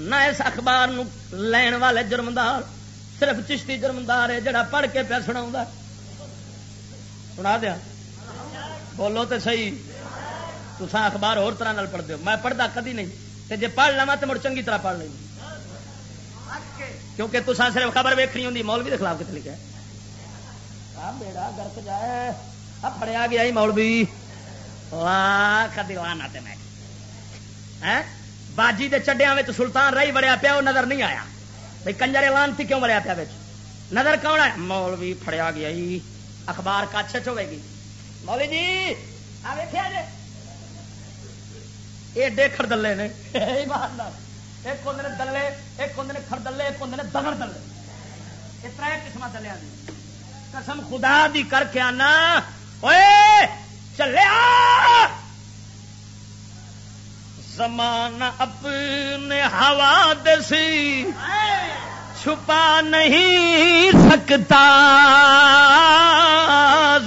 نہ اس اخبار نو لین والے جرمدار صرف چشتی جرمدار ہے جڑا پڑھ کے پیا سنا سنا دیا بولو تو سی تو اخبار ہو طرح پڑھتے ہو میں پڑھتا کدی نہیں جی پڑھ لوا تو مڑ چنگی طرح پڑھ لیں کیونکہ تو صرف خبر ویکنی ہوں مولوی کے خلاف کتنے لکھا بیڑا گرک جائے اب پڑیا گیا ہی مولوی میں باجی دے چڈیا سلطان رہی بڑیا پیا وہ نظر نہیں آیا بھائی کنجر لانتی کیوں بڑیا پیا نظر کون ہے مولوی فڑیا گیا ہی اخبار کچھ چ ہوے گی مولوی جی آ ویخیا جی ایڈے خردلے نے ایک ہوں دلے ایک ہوں خردلے ایک ہوں دگڑ دلے یہ تر قسم دلیا قسم خدا دی کر کے آنا۔ چلیا زمانہ اپنے ہوا دسی چھپا نہیں سکتا۔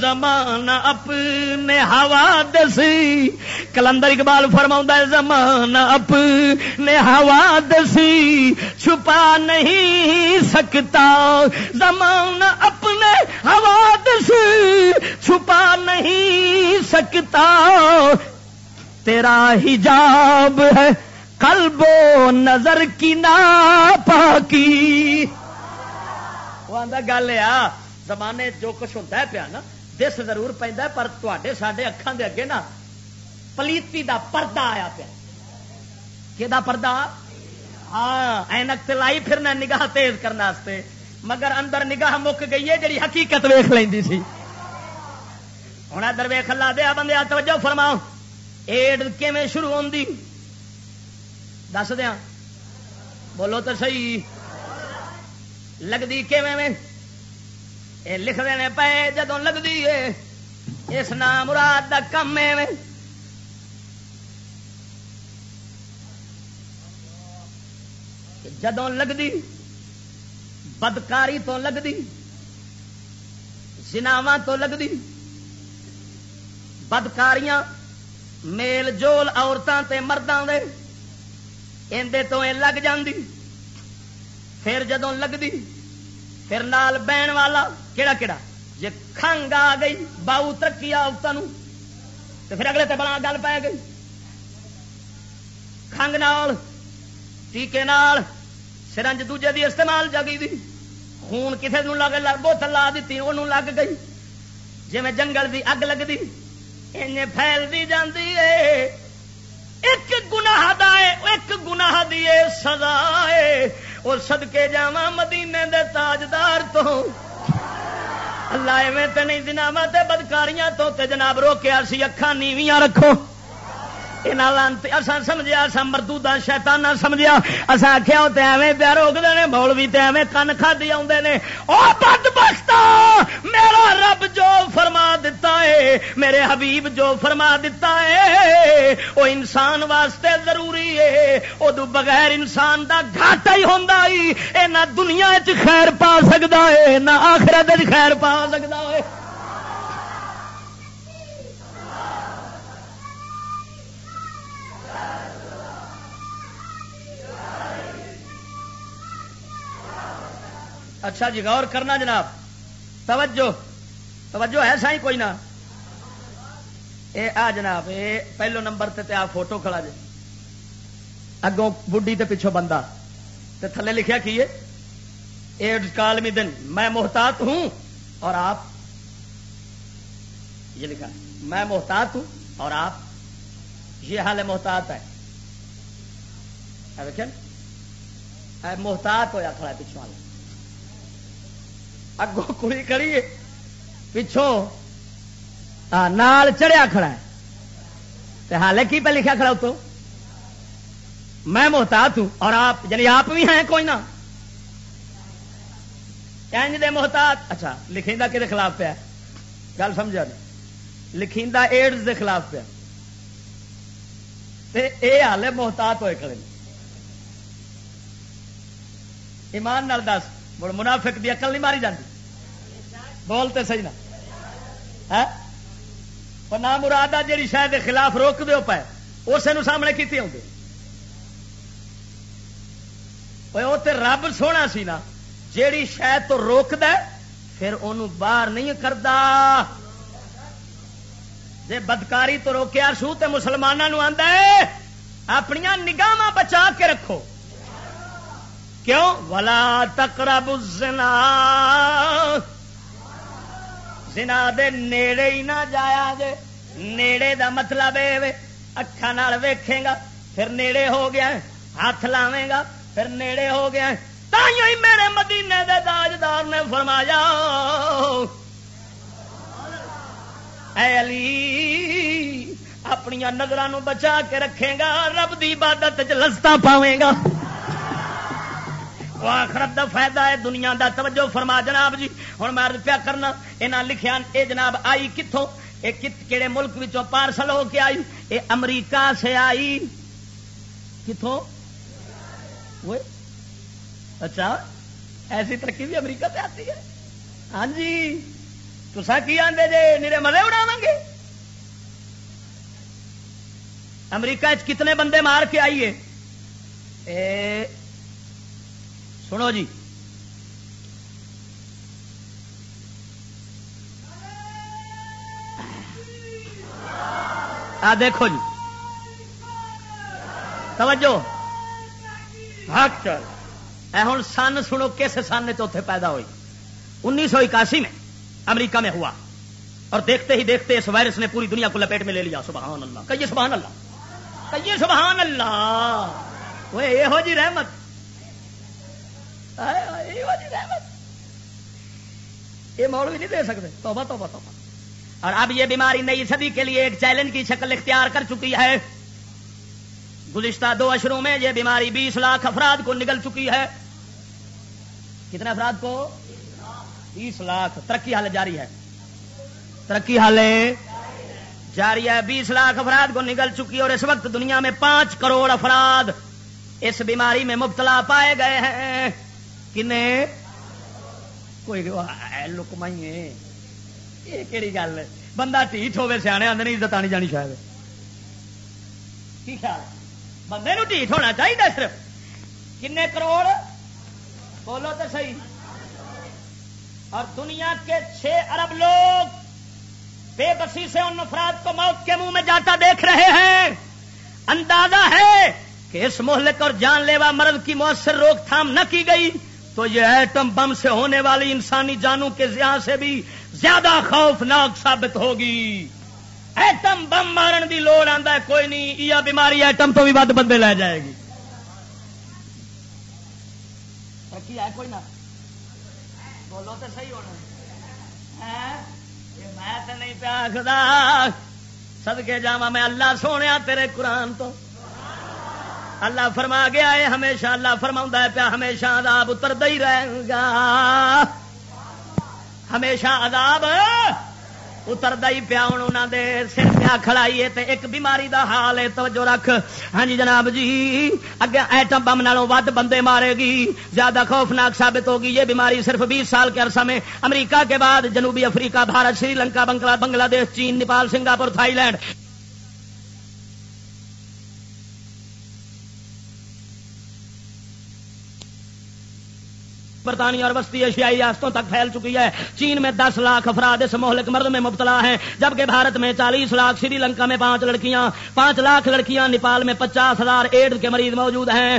زمان اپنے ہوا دسی کلندر اقبال فرما زمان اپنے ہوا دسی چھپا نہیں سکتا۔ زمان اپنے ہوا دسی چھپا نہیں سکتا۔ تیرا حجاب ہے۔ قلب و نظر کی نا پاکی وہ آدھا گل آ، زمانے جو کچھ ہوتا ہے پیا نا، دس ضرور پہ پر تے سڈے اکھان دے اگے نا پلیتی دا پردہ آیا پیا۔ کہ پردہ؟ ہاں اینک لائی پھرنا، نگاہ تیز کرنے مگر اندر نگاہ مک گئی ہے جی حقیقت ویخ لینی سی۔ ہوں ادھر ویخ لا دیا بندے توجہ فرماؤ۔ ایڈ کیون شروع ہوتی دس دیا بولو تو سی لگتی کہ لکھ دینے پے جدو لگتی ہے اس نام مراد کا کم ایویں جدو لگتی بدکاری تو لگتی سناوا تو لگتی بدکاریاں میل جول عورتوں تے مردوں دے اندے تو لگ جاندی، پھر جدو لگتی پھر نال بہن والا کہڑا کہڑا جی کھنگ آ گئی باؤ ترقی عورتوں تو پھر اگلے تے بڑا گل پی گئی۔ کھنگ نال ٹیکے نال، سرنج دوجے دی استعمال جگی دی۔ خون کسی لگ لگ، بوتل لا دیتی انہوں لگ گئی۔ جی میں جنگل دی اگ لگتی ان پھیلتی جاتی ہے ایک گناہ دائے ایک گناہ دی سزا ہے۔ اور سدکے جاواں مدینے دے تاجدار تو۔ اللہ ایویں تے نہیں دناوا تے بدکاریاں تو تے جناب روکیا سی اکھا نیویاں رکھو۔ سمجھا اصا مردودا شیتان سمجھا اصا آخیا ایویں پیا روک دے مولوی تے ایویں کن کھدی آدھے بد بختا میرا رب جو فرما دیتا ہے میرے حبیب جو فرما دیتا ہے وہ انسان واسطے ضروری ہے ادو بغیر انسان دا گھاٹا ہی ہوتا ہی نہ دنیا چ خیر پا سکتا ہے نہ آخرت خیر پا سکتا ہے اچھا جی غور کرنا جناب۔ توجہ۔ توجہ ہے سائی کوئی نہ۔ اے، آ جناب، اے پہلو نمبر تے آ فوٹو کھڑا جی اگوں بڈی تے پچھو بندہ۔ تے تھلے لکھیا کی کالمی دن، میں محتاط ہوں اور آپ۔ یہ لکھا۔ میں محتاط ہوں اور آپ۔ یہ حال محتاط ہے۔ محتاط ہوا کھڑا پچھو والا اگوں کڑی کری پچھوں نال چڑیا کھڑا ہے۔ حالے کی پہ لکھا کھڑا تو میں محتاط ہوں اور آپ یعنی آپ بھی ہیں کوئی نہ؟ دے محتاط۔ اچھا لکھیں کہ خلاف پیا؟ گل سمجھا نہیں لکھیں ایڈز دے خلاف پیا۔ اے حال محتاط ہوئے کھڑے۔ ایمان نال دس، مڑ منافق دی عقل نہیں ماری جاتی بولتے صحیح نہ ہاں؟ نہ مراد جی شاید خلاف روک دو پائے اسے سامنے کی آؤں رب سونا سی نا، جیڑی شاید تو روک دے پھر انہوں باہر نہیں کرتا جی بدکاری تو روکیا سو تو مسلمانوں آدھا اپنیا نگاہ بچا کے رکھو۔ کیوں؟ ولا تقرب الزنا۔ زنا دے نیڑے ہی نہ جایا جے نیڑے دا مطلب اکھا نال ویکھے گا پھر نیڑے ہو گیا ہاتھ لاوے گا پھر نیڑے ہو گیا ہی میرے مدینے دے تاجدار نے فرمایا اے علی اپنی نظر بچا کے رکھے گا رب دی عبادت چ لستا پاوے گا آخرت دا فائدہ ہے، دنیا دا توجہ فرما جناب جی۔ ہوں میں پیا کرنا یہاں لکھیا اے جناب آئی کتوں یہ کہڑے ملک وچوں پارسل ہو کے آئی؟ یہ امریکہ سے آئی۔ کتوں اچھا ایسی ترقی بھی امریکہ سے آتی ہے۔ ہاں جی تسا کی آدھے جی میرے مزے اڑاو گے۔ امریکہ کتنے بندے مار کے آئیے سنو جی۔ آ دیکھو جی۔ توجہ۔ چل۔ اے ہوں سن سنو کس سن نے چوتھے پیدا ہوئی؟ انیس سو اکاسی میں امریکہ میں ہوا۔ اور دیکھتے ہی دیکھتے اس وائرس نے پوری دنیا کو لپیٹ میں لے لیا۔ سبحان اللہ۔ کہیے سبحان اللہ۔ کہیے سبحان اللہ۔ وہ یہ جی رحمت۔ یہ موڑ بھی نہیں دے سکتے۔ توبہ توبہ توبہ۔ اور اب یہ بیماری نئی صدی کے لیے ایک چیلنج کی شکل اختیار کر چکی ہے۔ گزشتہ دو اشروں میں یہ بیماری بیس لاکھ افراد کو نگل چکی ہے۔ کتنے افراد کو؟ بیس لاکھ۔ ترقی حال جاری ہے۔ ترقی حال جاری ہے۔ بیس لاکھ افراد کو نگل چکی اور اس وقت دنیا میں پانچ کروڑ افراد اس بیماری میں مبتلا پائے گئے ہیں۔ کنے کوئی لکمائی یہ کہڑی گل ہے بندہ ٹھیٹ ہوے سیانے آدھے نہیں عزت آنی جانی شاید کی خیال بندے نو ٹھیٹ ہونا چاہیے صرف کنے کروڑ بولو تو صحیح اور دنیا کے چھ ارب لوگ بے بسی سے ان افراد کو موت کے منہ میں جاتا دیکھ رہے ہیں। اندازہ ہے کہ اس مہلک اور جان لیوا مرض کی مؤثر روک تھام نہ کی گئی تو یہ ایٹم بم سے ہونے والی انسانی جانوں کے زیاں سے بھی زیادہ خوفناک ثابت ہوگی۔ ایٹم بم مارن دی لوڑ آتا ہے، کوئی نہیں یہ بیماری ایٹم تو بھی ود بندے لے جائے گی۔ ہے کوئی نہ بولو تو صحیح ہونا۔ میں تو نہیں پیا خدا سد کے جا میں اللہ سونے تیرے قرآن تو۔ اللہ فرما گیا ہے، ہمیشہ اللہ فرما ہے پیا، ہمیشہ عذاب اتر ہی رہے گا۔ ہمیشہ عذاب اتر ہی پیا ہوں انہوں دے سر پیا کھڑائی ہے ایک بیماری دا حال ہے، توجہ رکھ۔ ہاں جی جناب جی اگے ایٹم بم نالوں ود بندے مارے گی۔ زیادہ خوفناک ثابت ہوگی، یہ بیماری صرف بیس سال کے عرصہ میں امریکہ کے بعد جنوبی افریقہ، بھارت، سری لنکا، بنگلہ بنگلہ دیش، چین، نیپال، سنگاپور، تھائی لینڈ برطانیہ اور وسطی ایشیائی ریاستوں تک پھیل چکی ہے۔ چین میں دس لاکھ افراد اس مہلک مرد میں مبتلا ہیں، جبکہ بھارت میں چالیس لاکھ، سری لنکا میں پانچ لڑکیاں، پانچ لاکھ لڑکیاں، نیپال میں پچاس ہزار ایڈ کے مریض موجود ہیں۔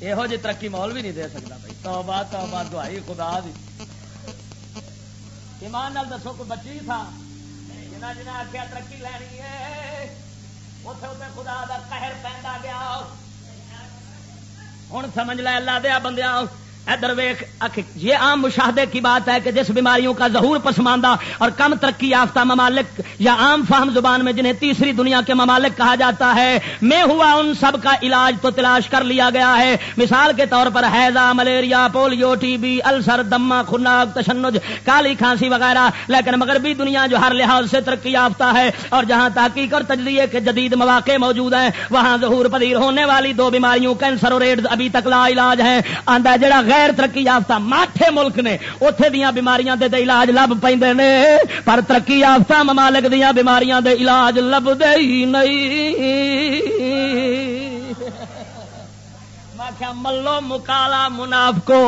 یہو جی ترقی ماحول بھی نہیں دے سکتا بھائی۔ توبہ توبہ، دعائی، خدا دی۔ ایمان نال دسو، کوئی بچی تھا؟ جنا جنا آخیا ترقی لینی ہے۔ خدا کا قہر پہ گیا۔ ہوں سمجھ لے اللہ دیا بندیاں۔ ادھر ویخ یہ عام مشاہدے کی بات ہے کہ جس بیماریوں کا ظہور پسماندہ اور کم ترقی یافتہ ممالک یا عام فہم زبان میں جنہیں تیسری دنیا کے ممالک کہا جاتا ہے، میں ہوا ان سب کا علاج تو تلاش کر لیا گیا ہے۔ مثال کے طور پر حیضہ malaria, polio, T B, ulcer دما خناک، تشنج، کالی کھانسی وغیرہ۔ لیکن مغربی دنیا جو ہر لحاظ سے ترقی یافتہ ہے اور جہاں تحقیق اور تجزیے کے جدید مواقع موجود ہیں، وہاں ظہور پذیر ہونے والی دو بیماریوں، کینسر اور ایڈز ابھی تک لا علاج ہے آندہ جڑا غیر ترقی یافتہ ماٹھے ملک نے اتے دیا بیماریاں دے دے علاج لب پہ پر ترقی یافتہ ممالک دیا بیماریاں دے علاج لب دے ہی نہیں۔ میں کیا ملو مکالا مناف کو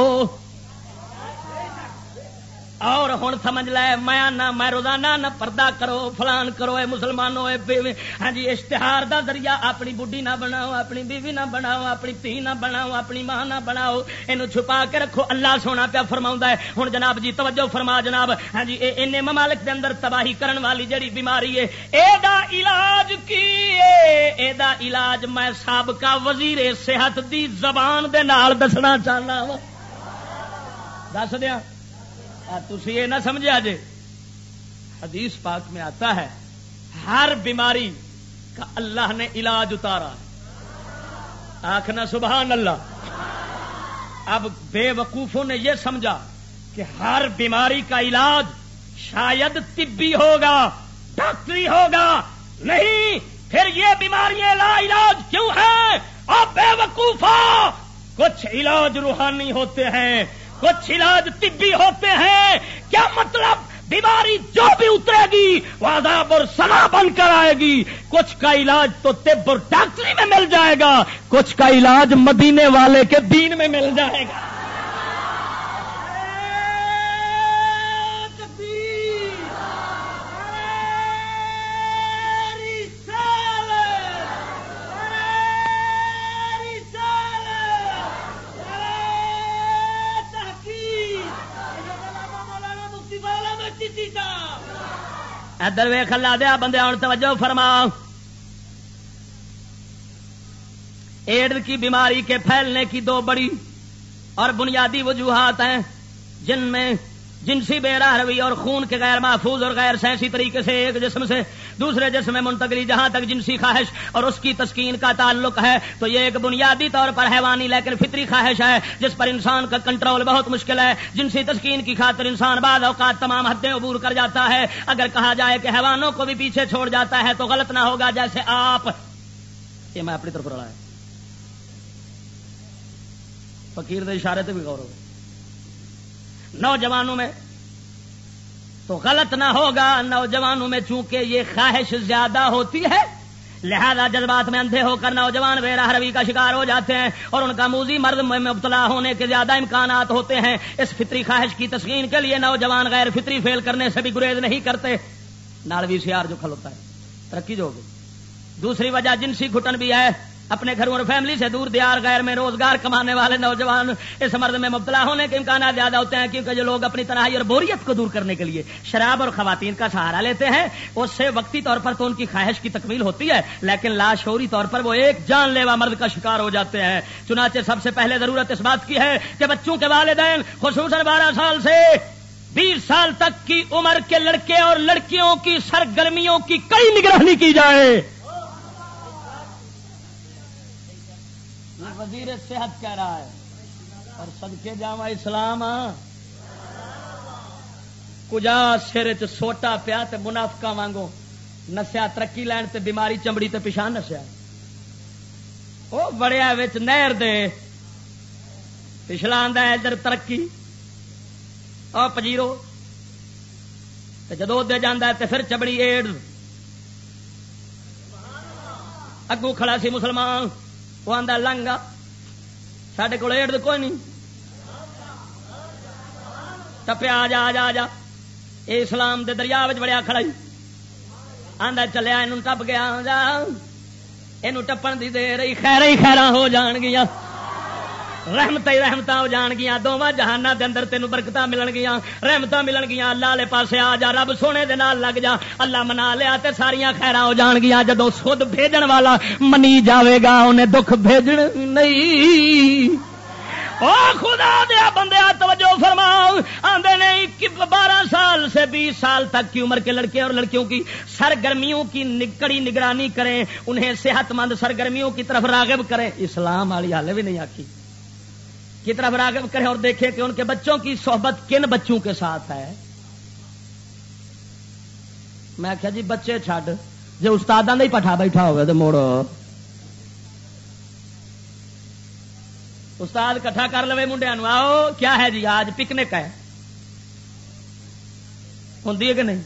اور ہوں سمجھ لے، میں نہ، میں روزانہ نہ پردہ کرو، فلان کرو، اے مسلمانوں، اے ہاں جی اشتہار دا ذریعہ اپنی بڈی نہ بناؤ، اپنی بیوی نہ بناؤ، اپنی تھی نہ بناؤ، اپنی ماں نہ بناؤ۔ یہ چھپا کے رکھو، اللہ سونا پیا فرما ہے۔ ہوں جناب جی توجہ فرما جناب۔ ہاں جی ان ممالک دے اندر تباہی کرن والی جڑی بیماری ہے اے دا علاج کی اے دا علاج میں سابقہ وزیر صحت دی زبان دے نال دسنا چاہنا دس دیا۔ تھی یہ نہ سمجھا جے حدیث پاک میں آتا ہے، ہر بیماری کا اللہ نے علاج اتارا آخنا سبحان اللہ۔ اب بے وقوفوں نے یہ سمجھا کہ ہر بیماری کا علاج شاید طبی ہوگا، ڈاکٹری ہوگا، نہیں، پھر یہ بیماریاں لا علاج کیوں ہیں؟ اور بے وقوفا کچھ علاج روحانی ہوتے ہیں۔ کچھ علاج طبی ہوتے ہیں۔ کیا مطلب؟ بیماری جو بھی اترے گی، وہ عذاب اور سنا بن کر آئے گی۔ کچھ کا علاج تو طب اور ڈاکٹری میں مل جائے گا، کچھ کا علاج مدینے والے کے دین میں مل جائے گا۔ ادھر ویخ اللہ دیا بندے ہوں توجہ فرما۔ ایڈز کی بیماری کے پھیلنے کی دو بڑی اور بنیادی وجوہات ہیں، جن میں جنسی بے راہ روی اور خون کے غیر محفوظ اور غیر سینسی طریقے سے ایک جسم سے دوسرے جسم میں منتقلی، جہاں تک جنسی خواہش اور اس کی تسکین کا تعلق ہے، تو یہ ایک بنیادی طور پر حیوانی لیکن فطری خواہش ہے، جس پر انسان کا کنٹرول بہت مشکل ہے۔ جنسی تسکین کی خاطر انسان بعض اوقات تمام حدیں عبور کر جاتا ہے۔ اگر کہا جائے کہ حیوانوں کو بھی پیچھے چھوڑ جاتا ہے، تو غلط نہ ہوگا۔ جیسے آپ یہ میں اپنی طرف رہا ہے۔ فقیر اشارے بھی غور ہو نوجوانوں میں تو غلط نہ ہوگا، نوجوانوں میں چونکہ یہ خواہش زیادہ ہوتی ہے، لہذا جذبات میں اندھے ہو کر نوجوان بے راہ روی کا شکار ہو جاتے ہیں اور ان کا موزی مرد میں مبتلا ہونے کے زیادہ امکانات ہوتے ہیں۔ اس فطری خواہش کی تسکین کے لیے نوجوان غیر فطری فیل کرنے سے بھی گریز نہیں کرتے۔ نالوی سیار جو کھلوتا ہے، ترقی جو ہوگی۔ دوسری وجہ جنسی گھٹن بھی ہے۔ اپنے گھروں اور فیملی سے دور دیار غیر میں روزگار کمانے والے نوجوان اس مرد میں مبتلا ہونے کے امکانات زیادہ ہوتے ہیں کیونکہ جو لوگ اپنی تنہائی اور بوریت کو دور کرنے کے لیے شراب اور خواتین کا سہارا لیتے ہیں، اس سے وقتی طور پر تو ان کی خواہش کی تکمیل ہوتی ہے، لیکن لاشوری طور پر وہ ایک جان لیوا مرد کا شکار ہو جاتے ہیں۔ چنانچہ سب سے پہلے ضرورت اس بات کی ہے کہ بچوں کے والدین خصوصاً بارہ سال سے بیس سال تک کی عمر کے لڑکے اور لڑکیوں کی سرگرمیوں کی کئی نگرانی کی جائے وزیر صحت کہہ رہا ہے، اور سدکے جاوا اسلام ہاں؟ کجا سر چوٹا پیا تے منافقا وانگو نسیا، ترقی لین تے بیماری چمڑی تے پچھا نسیا۔ وہ بڑیا نہر دے۔ پچھلا آدھا ادھر ترقی۔ اور پجیرو۔ جدو دے جانا تے پھر چمڑی ایڈ اگوں کھڑا سی مسلمان۔ وہ آدھا لنگا سڈے کو کوئی نہیں ٹپیا آ جا آ جا جا یہ اسلام دے دریا بڑیا کھڑا آدھا چلیا یہ ٹپ گیا جا یہ ٹپن کی دے رہی خیر ہی خیر ہو جان گیا رحمت ہی رحمت ہو جان گیا دونوں جہانا دے اندر تین برکت ملن گیا رحمت ملن گیا اللہ والے پاسے آ جا، رب سونے دے نال لگ جا، اللہ منا لیا تے ساریا خیر ہو جان گیا جدو خود بھیجن والا منی جاوے گا، انہیں دکھ بھیجن نہیں۔ او خدا دیا بندے توجہ فرماؤ آدھے نہیں بارہ سال سے بیس سال تک کی عمر کے لڑکے اور لڑکیوں کی سرگرمیوں کی کڑی نگرانی کریں، انہیں صحت مند سرگرمیوں کی طرف راغب کریں۔ اسلام والی حال بھی نہیں آکی کی طرف راغب کرے اور دیکھے کہ ان کے بچوں کی صحبت کن بچوں کے ساتھ ہے؟ میں آخیا جی بچے چڈ جی استاد نہیں پٹھا بیٹھا ہوگا تو موڑ استاد کٹھا کر لو منڈیا آؤ، کیا ہے جی آج پکنک ہے؟ ہوں کہ نہیں؟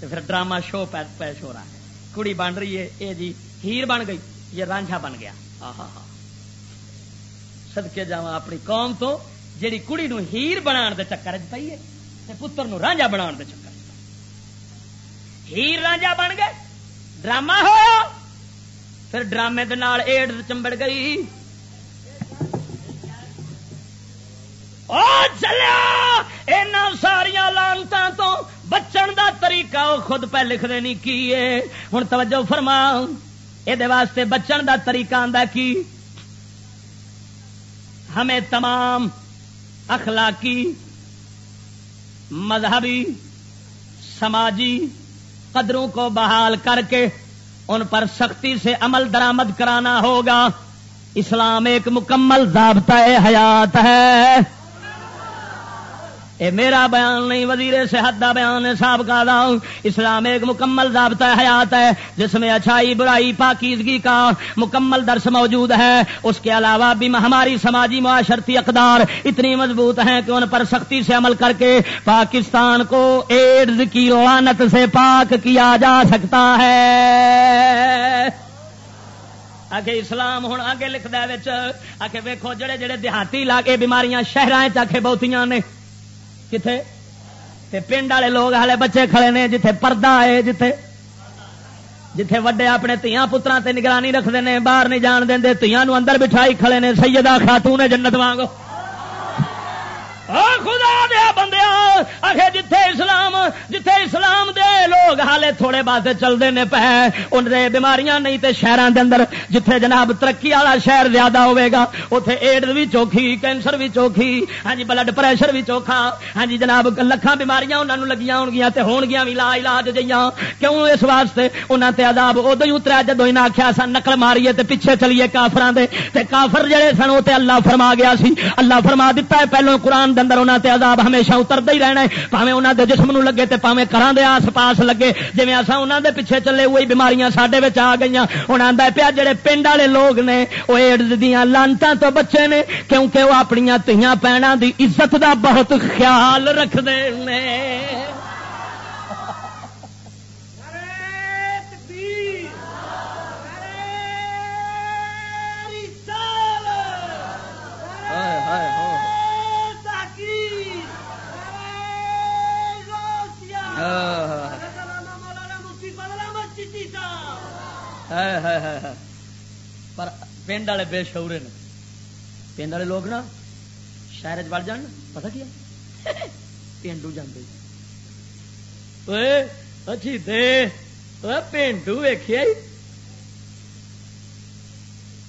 تو پھر ڈرامہ شو پیش ہو رہا ہے۔ کڑی بن رہی ہے یہ جی ہیر بن گئی، یہ رانجھا بن گیا۔ ہاں ہاں ہاں سدکے جا اپنی قوم تو جیڑی کڑی نو ہیر بنا دے چکر چ پی ہے پتر نو رانجا بنا دے چکر ہیر رانجا بن گئے ڈرامہ ہوا پھر ڈرامے کے نال ایڈ چمبڑ گئی چلیا اینا ساریا لانتا تو بچن دا طریقہ وہ خود پہ لکھتے نہیں کی ہوں توجہ فرما یہ واسطے بچن دا طریقہ آتا کی ہمیں تمام اخلاقی، مذہبی، سماجی قدروں کو بحال کر کے ان پر سختی سے عمل درامد کرانا ہوگا۔ اسلام ایک مکمل ضابطہ حیات ہے۔ اے میرا بیان نہیں، وزیر صحت دا بیان ہے صاحب کا دا۔ اسلام ایک مکمل ضابطہ حیات ہے، جس میں اچھائی، برائی، پاکیزگی کا مکمل درس موجود ہے۔ اس کے علاوہ بھی ہماری سماجی معاشرتی اقدار اتنی مضبوط ہیں کہ ان پر سختی سے عمل کر کے پاکستان کو ایڈز کی روانت سے پاک کیا جا سکتا ہے۔ آگے اسلام ہوں آگے لکھتا ہے آگے ویکو جڑے جڑے دیہاتی علاقے بیماریاں شہر چاہے بہتیاں نے۔ کتنے پنڈ والے لوگ ہالے بچے کھڑے نے جتھے پردہ ہے جتھے؟ جتھے وڈے اپنے تیاں پترا تے نگرانی رکھتے ہیں باہر نہیں جان دیں تیاں نو اندر بٹھائی کھڑے نے، سیدہ خاتون جنت وانگو۔ خدا دیا بندیا آخے جتھے اسلام جتھے اسلام دے لوگ حالے تھوڑے بات چلتے نے پہ، ان دے بیماریاں نہیں تے شہروں دے اندر، جتھے جناب ترقی والا شہر زیادہ ہوے گا اتے ایڈز بھی چوکھی، کینسر بھی چوکھی ہاں جی بلڈ پریشر بھی چوکھا ہاں جی جناب لکھان بیماریاں انہوں لگیاں ہون گیا تے ہون گیا بھی لا علاج جیاں، کیوں اس واسطے؟ انہوں تے عذاب ادو ہی اتریا جدو انہیں آخیا سا، نقل ماریے تے پیچھے چلیے کافران دے، تے کافر جڑے سن وہ اللہ فرما گیا سی، اللہ فرما دیتا ہے پہلو قرآن اندر انہوں تے عذاب ہمیشہ اترتا ہی رہنا ہے۔ پاوے انہوں دے جسم نو لگے تے پاوے کران دے آس پاس لگے۔ جی اصا انہوں دے پیچھے چلے ہوئی بیماریاں سڈے آ گئی ہوں آتا پیا جڑے پنڈ والے لوگ نے وہ ایڈز دیا لانتا تو بچے نے، کیونکہ وہ اپنی تیاں پینا دی عزت دا بہت خیال رکھتے ہیں پر پنڈ والے بے شعورے نے پنڈ والے لوگ نا شہر چڑھ جان پتا کیا؟ پینڈو جانے اچھی دے۔ پینڈو ویخیا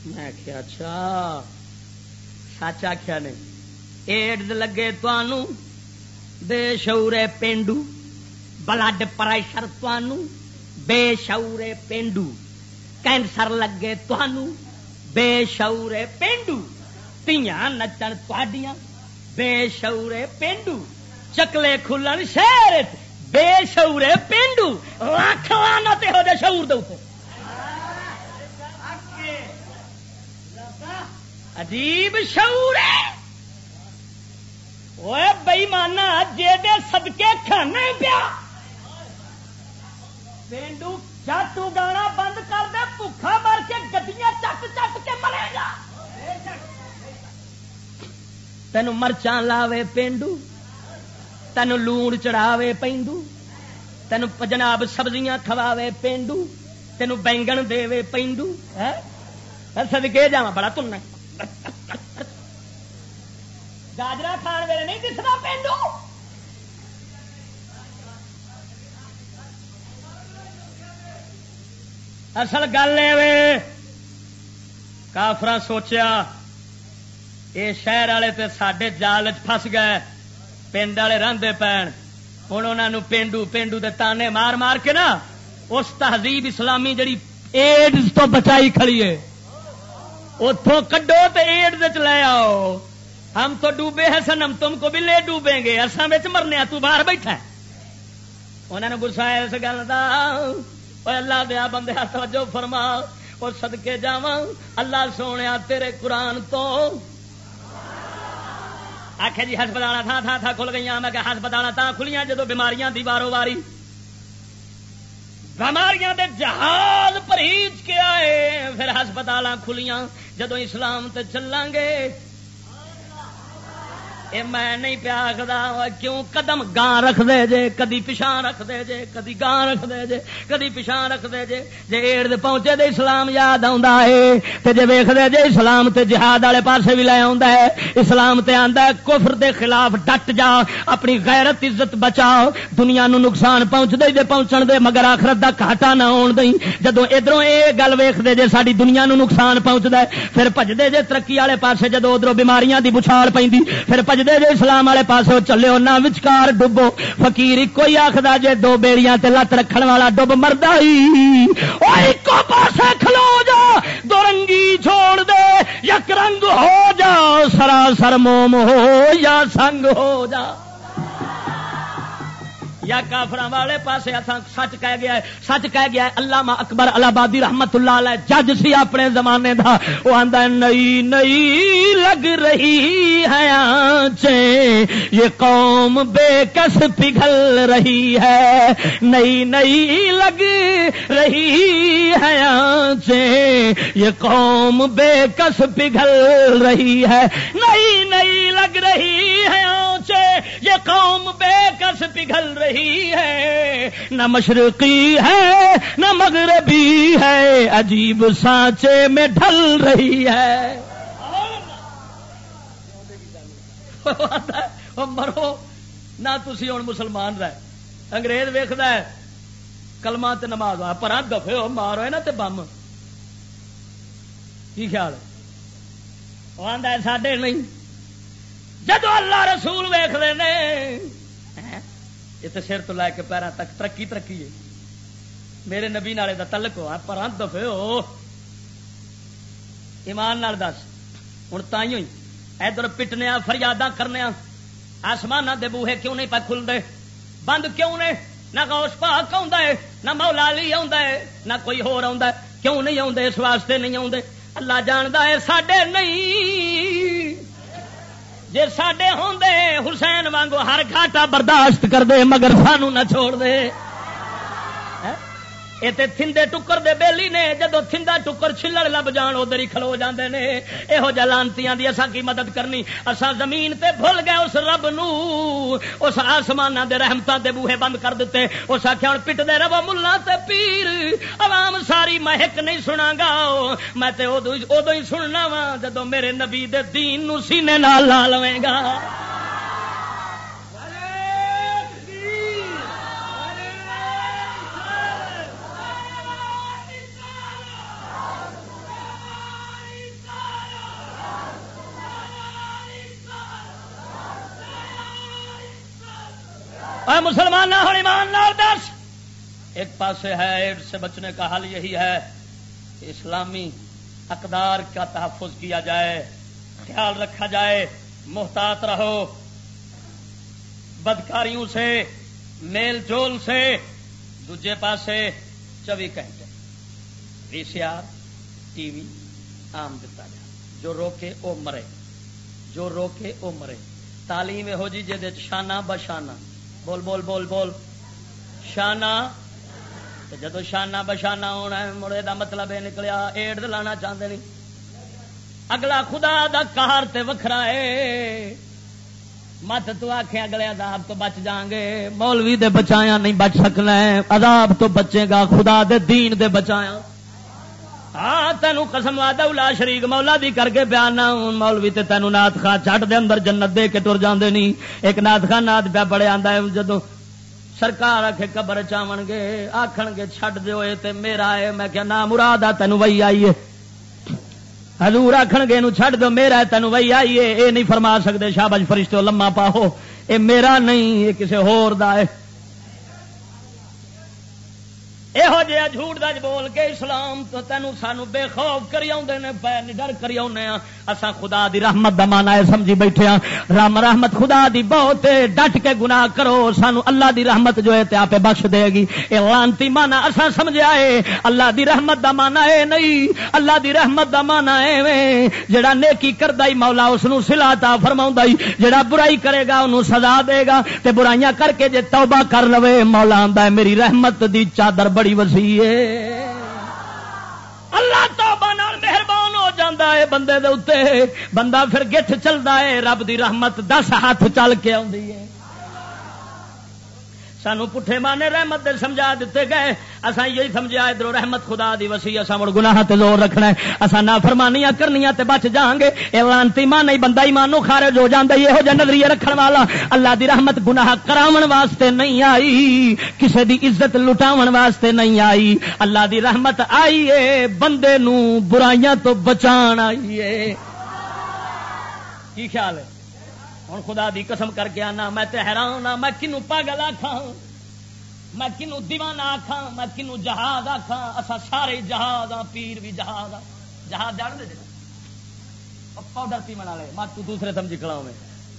میں آخیا اچھا۔ سچ آخیا نے۔ ایڈز لگے تنوع بے شعورے پینڈو بلڈ پریشر تنوع بے شعورے پینڈو کینسر لگے بے شعورے پینڈو، تیاں نچن تڈیاں بے شعورے پینڈو، چکلے کھلن شہر بے شعورے پینڈو لاکھ لانا ہو جائے شعور دے عجیب شعور ہے۔ بئی مانا جی سدکے کھانا پیا۔ پینڈو جٹ اگانا بند کر دے، بھوکھا مر کے گڈیاں چٹ چٹ کے مرے گا۔ تین مرچاں لاوے پینڈو تین لون چڑھاوے پینڈو تین جناب سبزیاں کھواوے پینڈو تین بینگن دے پینڈو سدکے جا بڑا تننا گاجرا کھان ویلے نہیں دسنا پینڈو؟ اصل گل کافر سوچیا یہ شہر والے تے سڈے جال فس گئے، پنڈ والے راندے پین ہوں انہوں پینڈو پینڈو دے تانے مار مار کے نا، اس تہذیب اسلامی جڑی ایڈز تو بچائی کھڑی ہے۔ اتوں کڈو تو ایڈز لے آؤ۔ ہم تو ڈوبے ہیں سنم، تم کو بھی لے ڈوبیں گے۔ اصل مرنے تو باہر بیٹھا انہوں نے گسایا اس گل کا اللہ دیا بندے توجہ فرما اور سدکے جا اللہ سونے تیرے قرآن تو آخر جی ہسپتال تھا تھا تھا کھل گئی میں کہ ہسپتال تا کھلیاں جدو بیماریاں دی بارو باری بیماریاں دے جہاز پرہیج کے آئے پھر ہسپتال کھلیاں جدو اسلام تے چلیں گے اے میں نہیں پیا کیوں قدم گاں رکھ دے جے؟ کدی پچھا رکھ دے جے، کدی گاں رکھ دے جے، کدی پچھا رکھ دے جے۔ جے ایڑ دے پہنچے دے اسلام یاد آندا ہے، تے جے ویکھ دے جے اسلام تے جہاد والے پاسے بھی لے آندا ہے۔ اسلام تے آندا ہے، کفر دے خلاف ڈٹ جا اپنی غیرت عزت بچاؤ۔ دنیا نو نقصان پہنچ دے جے پہنچن دے، مگر آخرت دا گھاٹا نہ ہون دئی جدوں ادھروں اے گل ویکھ دے جے، ساڈی دنیا نو نقصان پہنچدا ہے، پھر بھج جے ترقی والے پاسے جدوں ادھروں بیماریاں دی بچھاڑ پیندی پھر بھج سجدے جے اسلام والے پاس چلے نہ وچکار ڈبو۔ فکیر ہی آخدا جے دو بیڑیاں تے لت رکھن والا ڈب مرد پاسے کھلو جا دو رنگی چھوڑ دے، یک رنگ ہو جا، سراسر موم ہو یا سنگ ہو جا۔ یا کافر والے پاسے سچ کہہ گیا ہے، سچ کہہ گیا ہے اللہ اکبر الہبادی رحمت اللہ علیہ جج سی اپنے زمانے دا، وہ آندا نئی نئی لگ رہی ہے آنچیں یہ قوم بے کس پگھل رہی ہے، نئی نئی لگ رہی ہے آنچیں یہ قوم بے کس پگھل رہی ہے، نئی نئی لگ رہی ہے آنچیں یہ قوم بے کس پگھل رہی رہی ہے، نہ مشرقی ہے، نہ مغربی ہے، عجیب سانچے میں ڈھل رہی ہے۔ مرو، نہ تھی ہوں مسلمان رہ۔ انگریز ویخد کلما تے نماز آ، پر دفے ہو مارو نا تے بم۔ کی خیال؟ ہے، ساڈے نہیں۔ جدو اللہ رسول ویخ ویختے یہ تو سر تو لے کے پیروں تک ترقی ترقی ہے میرے نبی نالے کا تلک ہوا پر دفے ہو ایمان نال دس ہوں تھی ادھر پٹنے فریادہ کرنے آسمان دے بوہے کیوں نہیں پہ کھلتے بند کیوں نے نہ گوش پاک ہے نہ مولا علی ہے نہ کوئی ہور ہے کیوں نہیں آتے اس واسطے نہیں آتے اللہ جانتا ہے ساڈے نہیں جی سڈے ہوں حسین وانگو ہر گھاٹا برداشت کر دے، مگر سانو نہ چھوڑ دے۔ یہ تھندے ٹکر دے بیلی نے، جدو تھندا ٹکر چھلڑ لب جان، ادھر ہی کھلو جاندے نے۔ یہو جہ لانتی دی اصا کی مدد کرنی۔ اصا زمین تے بھول گئے، اس رب نو۔ اس آسمان دے رحمتہ دے بوہے بند کر دیتے اس آخیا ہوں پٹ دے رب ملا تے پیر۔ عوام ساری مہک نہیں سنا گا۔ میں تے ادو ہی سننا وا، جدو میرے نبی دے دین نو سینے نال لا لویں گا۔ مسلمان ہو ایمان دس۔ ایک پاسے ہے ایڈ سے بچنے کا حل یہی ہے کہ اسلامی اقدار کا تحفظ کیا جائے، خیال رکھا جائے، محتاط رہو۔ بدکاریوں سے، میل جول سے دوجے پاسے چوبی گھنٹے۔ وی سی آر ٹی وی آم دتا جائے جو روکے او مرے، جو روکے او مرے۔ تعلیم ہو جی جی شانہ بشانہ بول بول بول بول۔ شانہ۔ جدو شانہ بشانہ ہونا مڑے دا مطلب یہ نکلیا، ایڈ لانا چاہتے نہیں۔ اگلا خدا دا کار تے وکھرا ہے۔ مت تو آخ اگلے عذاب تو بچ جان گے۔ مولوی دے بچایا نہیں بچ سکنا عذاب تو بچے گا، خدا دے دین دے بچایا۔ ہاں تینوں قسم الا شریک مولا دی کر کے بیان نہ مولوی تے تینوں نات خان چٹ دے اندر جنت دے کے ٹر جاندے نہیں ایک نات خان نات پیا بڑے آندا ہے جدو سرکار آخ قبر چاون گے آخن گے چڈ دو تے میرا ہے۔ میں کیا نام مراد آ تینوں وہی آئیے حضور آخن گے چڈ دو، میرا ہے تینوں وہی آئیے اے نہیں فرما سکتے شابج فرشتے لما پاؤ اے میرا نہیں یہ کسی ہور دا ہے۔ یہو جہا جھوٹ دج بول کے اسلام تو تینوں سانو بے خوف کری آدھے نے پے ڈر کری آنے اسا خدا دی رحمت دا مانا ہے سمجھی بیٹھے ہاں رام رحمت خدا دی بہت ڈٹ کے گناہ کرو سانو اللہ دی رحمت جو ہے تے آپ بخش دے گی اے لانتی مانا اسا سمجھا ہے اللہ دی رحمت دا مانا ہے نہیں اللہ دی رحمت دا مانا ہے جڑا نیکی کردا ہی مولا اس نو صلہ عطا فرماوندا ہی جڑا برائی کرے گا انہوں سزا دے گا تے برائیاں کر کے جے توبہ کر لوے مولا آندا ہے میری رحمت دی چادر بڑی وسیع ہے۔ اللہ توبہ نال مہربان ہو جاتا ہے بندے دے بندہ پھر گٹھ چلتا ہے، رب دی رحمت دس ہاتھ چل کے آئی ہے۔ سانو پٹھے مانے رحمت دے سمجھا دیتے گئے۔ اسا یہی سمجھا ادھر رحمت خدا دی وسی اصا مڑ گناہ تے زور رکھنا ہے۔ اسا نہ فرمانیاں کرنیاں تے بچ جاؤں گے۔ اے لانتی مان نہیں، بندہ ایمانو خارج ہو جاندا یہ ہو جا نظریہ رکھن والا۔ اللہ دی رحمت گناہ کراون واسطے نہیں آئی، کسے دی عزت لٹاون واسطے نہیں آئی۔ اللہ دی رحمت آئی ہے بندے نو برائیاں تو بچان آئی ہے کی خیال ہے؟ ہوں خدا دی قسم کر کے آنا، میں حیران ہاں میں کنو پاگل آخا میں کنو دیوانہ آخا میں کنو جہاز آخا اصا سارے جہاز ہاں پیر بھی جہاز ہاں جہاز جان دے پاؤڈر پیمن والے، میں تو دوسرے سمجھی کلاؤ میں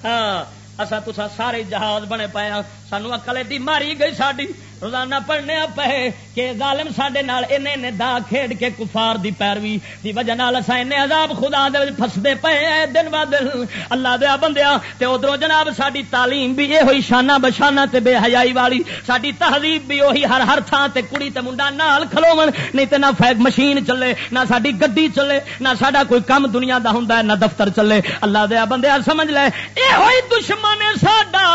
ہاں اصا تو سارے جہاز بنے پایا سانو اکل دی ماری گئی ساری روزانہ پڑھنے پے کہ ظالم سڈے ان دا کھیڈ کے کفار دی پیروی دی وجہ اصا این عذاب خدا دے فسدے پے دن ب دن اللہ دیا بندیا، تے ادھر جناب ساری تعلیم بھی یہ ہوئی شانہ بشانہ تے بے حیائی والی ساری تہذیب بھی وہی ہر ہر تھان تے کڑی تے منڈا نال کھلو نہیں تے نہ فیگ مشین چلے، نہ ساری گڈی چلے، نہ سڈا کوئی کم دنیا دا ہوں نہ دفتر چلے۔ اللہ دیا بندیا، سمجھ لے یہ ہوئی دشمن ساڈا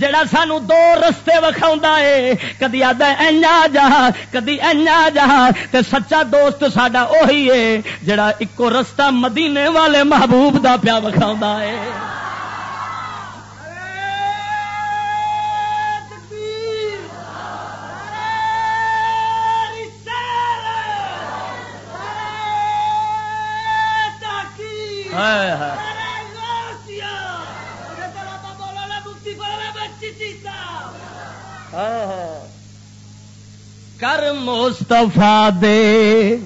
جڑا سانو دو رستے وکھاؤں ہے۔ کدی آدھا اجا جا کدی اجا جا تے سچا دوست ساڈا اہی ہے جڑا ایکو رستہ مدینے والے محبوب دا پیا وکھاؤں ہے۔ ہائے۔ کر مستفا دے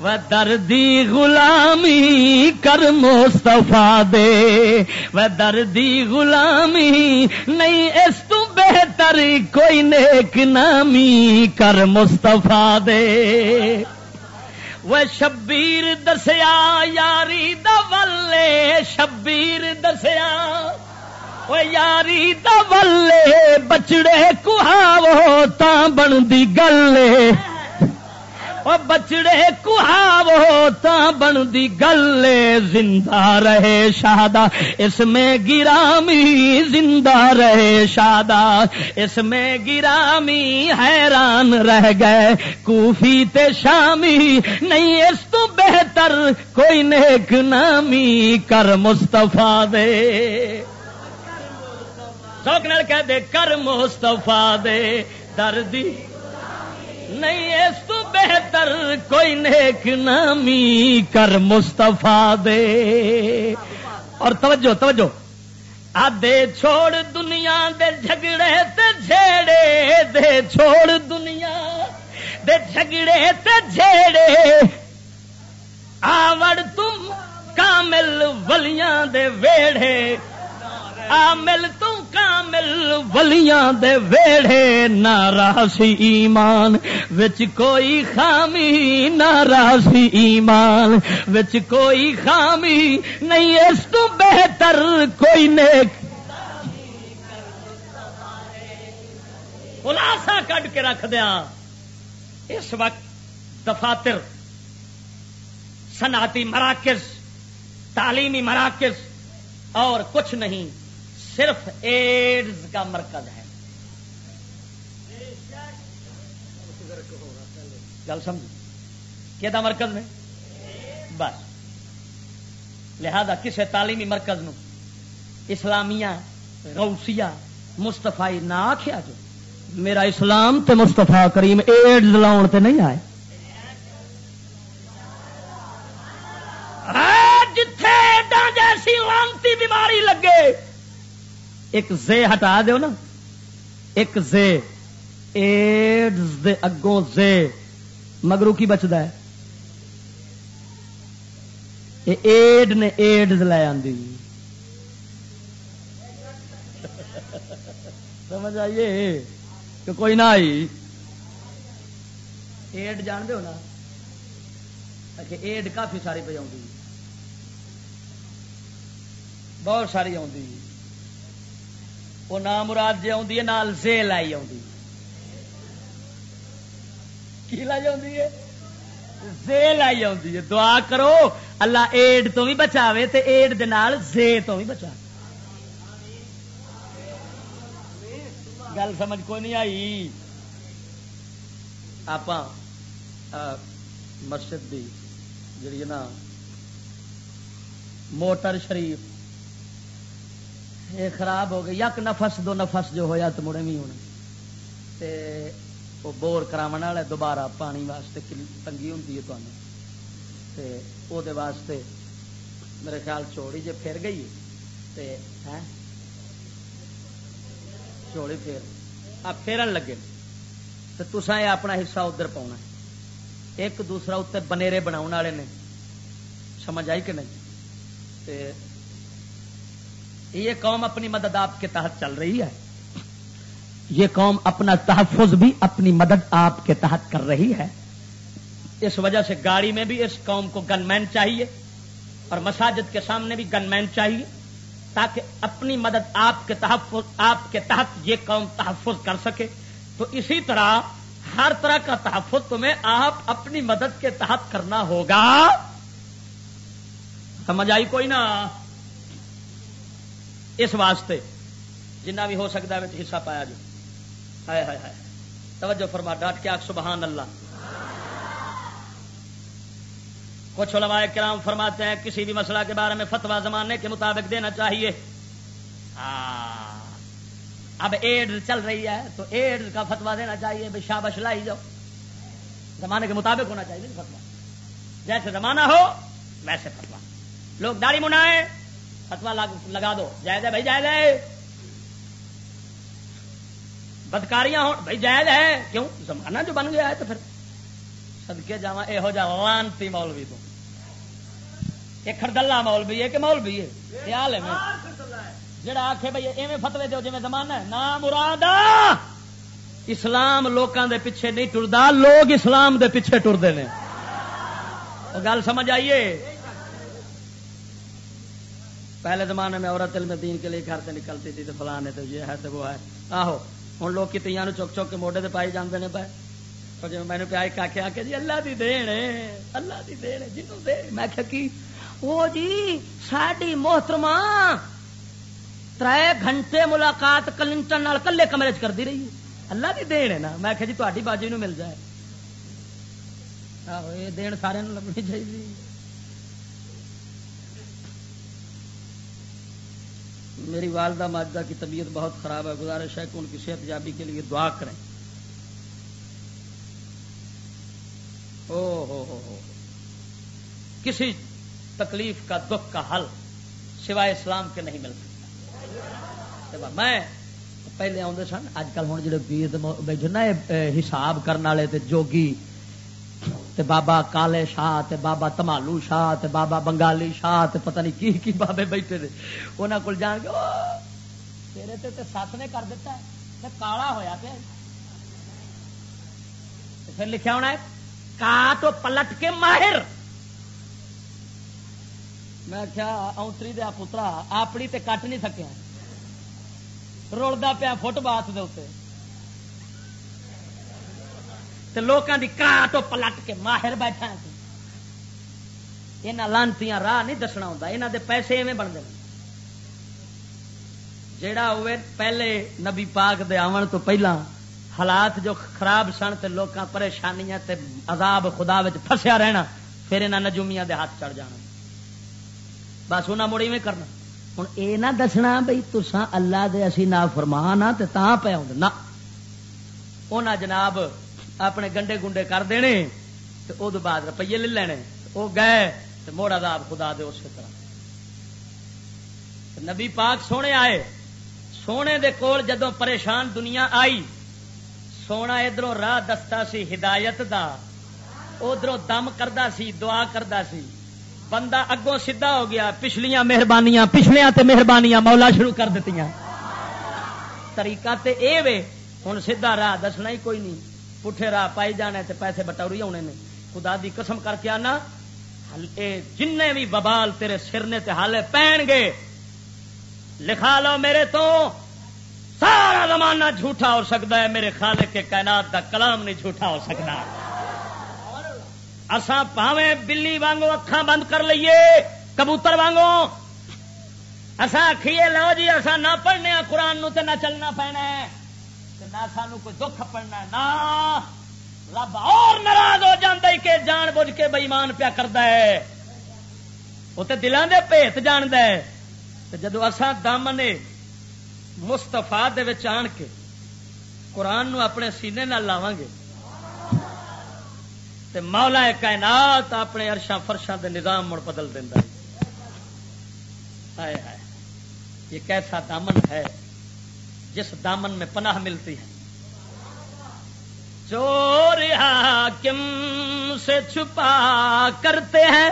و دردی غلامی کر مستفا دے و دردی غلامی نہیں، اس تو بہتر کوئی نیک نامی کر مستفا دے۔ وہ شبیر دسیا یاری دلے شبیر دسیا یاری دلے بچڑے کہاو تا بنتی گلے بچڑے کہاو تا بنتی گلے زندہ رہے شادہ اس میں گرامی زندہ رہے شادہ اس میں گرامی حیران رہ گئے کوفی تے شامی نہیں اس تو بہتر کوئی نیک نامی کر مستفا دے سوک نال کہہ دے، کر مستفا دے دردی۔ نہیں اس تو بہتر کوئی نیک نامی، کر مستفا دے۔ اور توجہ توجہ۔ آدھے چھوڑ دنیا دے جھگڑے تے جھیڑے دے چھوڑ دنیا دے جھگڑے تے جھیڑے۔ آوڑ تم کامل ولیاں دے ویڑے آمل تو کامل، ولیاں دے ویڑے نہ راسی ایمان، وچ کوئی خامی نہ ایمان، وچ کوئی خامی نہیں، اس تو بہتر کوئی نیک خلاصہ کٹ کے رکھ دیا۔ اس وقت دفاتر، صنعتی مراکز، تعلیمی مراکز اور کچھ نہیں۔ صرف ایڈز کا مرکز ہے۔ گل سمجھ؟ کہ مرکز میں بس۔ لہذا کسی تعلیمی مرکز نو اسلامیہ غوثیہ مستفائی نہ آخیا جو میرا اسلام تے مستفا کریم ایڈز لاؤن تے نہیں آئے۔ ہاں، جتھے جیسی لانتی بیماری لگے ایک زے ہٹا دیو نا۔ ایک زے۔ ایڈز دے اگوں زے۔ مگرو کی بچتا ہے؟ ایڈ نے ایڈز لے آدھی سمجھ آئیے کہ کوئی نہ آئی۔ ایڈ جان دو نا۔ اچھا، ایڈ کافی ساری پہ آؤں بہت ساری آؤں وہ نام مراد جی آدھی ہے، نال زے لائی آئی کی لائی آئی ہے؟ زیل آئی آئی دعا کرو، اللہ ایڈ تو بھی بچاوے تے ایڈ دے نال زے تو بھی بچا۔ گل سمجھ کوئی نہیں آئی۔ آپ مسجد دی جڑی نا، موٹر شریف یہ خراب ہو گئی۔ یک نفس، دو نفس جو ہویا تو مڑے بھی ہونا تے وہ بور کرا والے دوبارہ پانی واسطے تنگی ہوں تے او دے واسطے میرے خیال چوڑی جے پھر گئی تے چوڑی پھر۔ آپ پھیرن لگے۔ تو تسا یہ اپنا حصہ ادھر پاؤنا ایک دوسرا اتنے بنیرے بنا والے نے۔ سمجھ آئی کہ نہیں؟ تے یہ قوم اپنی مدد آپ کے تحت چل رہی ہے۔ یہ قوم اپنا تحفظ بھی اپنی مدد آپ کے تحت کر رہی ہے۔ اس وجہ سے گاڑی میں بھی اس قوم کو گن مین چاہیے اور مساجد کے سامنے بھی گن مین چاہیے تاکہ اپنی مدد آپ کے تحفظ آپ کے تحت یہ قوم تحفظ کر سکے۔ تو اسی طرح ہر طرح کا تحفظ تمہیں آپ اپنی مدد کے تحت کرنا ہوگا۔ سمجھ آئی کوئی نہ اس واسطے جنہ بھی ہو سکتا ہے حصہ پایا جو ہائے ہائے ہائے۔ توجہ فرما، ڈاٹ کے سبحان اللہ۔ کچھ علماء کرام فرماتے ہیں، کسی بھی مسئلہ کے بارے میں فتوا زمانے کے مطابق دینا چاہیے۔ ہاں۔ اب ایڈ چل رہی ہے، تو ایڈ کا فتوا دینا چاہیے بھائی شابش لائی جاؤ۔ زمانے کے مطابق ہونا چاہیے فتوا جیسے زمانہ ہو، ویسے فتوا لوگ داڑھی منائے فتوا لگا دو۔ جائز ہے بھائی، جائز ہے۔ بدکاریاں ہو بھائی، جائز ہے۔ کیوں؟ زمانہ جو بن گیا ہے تو پھر سدکے جا یہو جا لانتی مولوی تو۔ یہ خردلہ مولوی ہے کہ مولوی ہے؟ یہ حال ہے جڑا آخے بھائی ایویں فتوے دو جی زمانہ ہے۔ نہ مراد اسلام لوکاں دے پیچھے نہیں ٹرتا لوگ اسلام دے پیچھے ٹرتے ہیں گل سمجھ آئیے؟ پہلے زمانے میں عورت علم دین کے لیے گھر سے نکلتی تھی تو فلانے تو یہ ہے تو وہ ہے۔ آہو ہوں لوگ کتنی چوک چوک کے موڈے سے پائی جانے نے پائے تو جی میں نے پیا آخیا کہ جی اللہ دی دین ہے، اللہ دی دین ہے جنوں دے۔ میں کیا کی؟ وہ جی ساڈی محترما تر گھنٹے ملاقات کلنٹن کلے کمرے چ کرتی رہی اللہ دی دین ہے نا۔ میں جی تاری باجی نو مل جائے۔ آہو، یہ دین سارے لگنی چاہیے میری والدہ ماجدہ کی طبیعت بہت خراب ہے، گزارش ہے کہ ان کی صحت یابی کے لیے دعا کریں۔ او ہو ہو ہو کسی تکلیف کا، دکھ کا حل سوائے اسلام کے نہیں مل سکتا۔ میں پہلے آدھے سن، اج کل ہوں جڑے بیٹھے نا حساب کرنے والے جوگی تے بابا کالے شاہ تے بابا تمالو شاہ تے بابا بنگالی شاہ تے پتہ نہیں کی کی بابے بیٹھے تھے انہوں کو جان کے تیرے تے تے سات نے کر دیتا ہے۔ تے کالا ہویا پہ پھر لکھا ہونا ہے کاٹو پلٹ کے ماہر میں کیا اونتری دیا پترا اپنی تے کٹ نہیں سکیا۔ رولدا پیا فٹ بات دے اتنے لوگوں کی کاٹو پلٹ کے ماہر بیٹھا سی یہاں لانتی راہ نہیں دسنا ہوں یہاں دے پیسے ایویں بنتے ہیں جڑا ہوئے پہلے نبی پاک دے آن تو پہلا حالات جو خراب سن تے لوکاں پریشانیاں تے عذاب خدا فسیا رہنا، پھر یہاں نجومیاں دے ہاتھ چڑھ جانا۔ بس انہیں مڑ میں کرنا۔ ہوں یہ نہ دسنا بھائی تسا اللہ دے اسی ہاں نہ فرمان ہاں تا پہ آؤں نہ۔ جناب اپنے گنڈے گنڈے کر دینے تو بعد روپیے لے لینے وہ گئے تو موڑا داب خدا دے اسی طرح۔ نبی پاک سونے آئے۔ سونے دے کول جدو پریشان دنیا آئی، سونا ادھر راہ دستا سی ہدایت دا ادھر دم کردا سی، دعا کردا سی۔ بندہ اگوں سیدھا ہو گیا، پچھلیاں مہربانیاں، پچھلیاں تے مہربانیاں مولا شروع کر دیتی طریقہ تے اے وے ہوں سیدھا راہ دسنا ہی کوئی نہیں۔ پٹھے راہ پائی جانے تے پیسے بٹوری آنے نے۔ خدا دی قسم کر کے آنا۔ جن بھی ببال تیرے سر نے تے حالے پہن گے۔ لکھا لو میرے تو۔ سارا زمانہ جھوٹا ہو سکتا ہے۔ میرے خالق کے کائنات دا کلام نہیں جھوٹا ہو سکتا۔ اساں پاویں بلی وانگو اکھاں بند کر لئیے۔ کبوتر وانگو۔ اساں آخیے لو جی اساں نہ پڑھنے قرآن نو تے نہ چلنا پینا ہے۔ نہ سانو کوئی دکھ پڑنا نہ رب اور ناراض ہو جاتا کہ جان بوجھ کے بئیمان پیا کرتا ہے۔ وہ تو دلان دے پیت جاند جدو اصا دامن مستفا آن کے قرآن نو اپنے سینے نہ لاو گے۔ تے مولا کائنات اپنے ارشا فرشاں دے نظام مڑ بدل دینا ہے۔ یہ کیسا دامن ہے۔ جس دامن میں پناہ ملتی ہے۔ چور حاکم سے چھپا کرتے ہیں،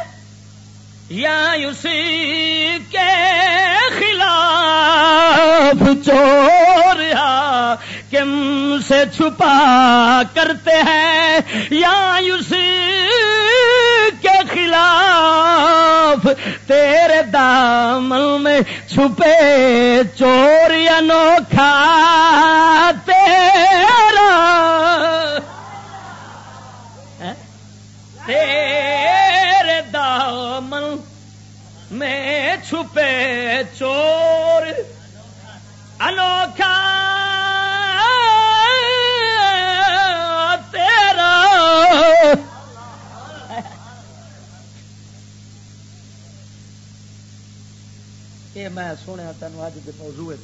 یا اسی کے خلاف چور حاکم سے چھپا کرتے ہیں، یا اسی خلاف تیرے دامن میں چھپے چور انوکھا تیرا۔ ہاں؟ تیرے دامن میں چھپے چور میں سنیا تین اج کے موضوع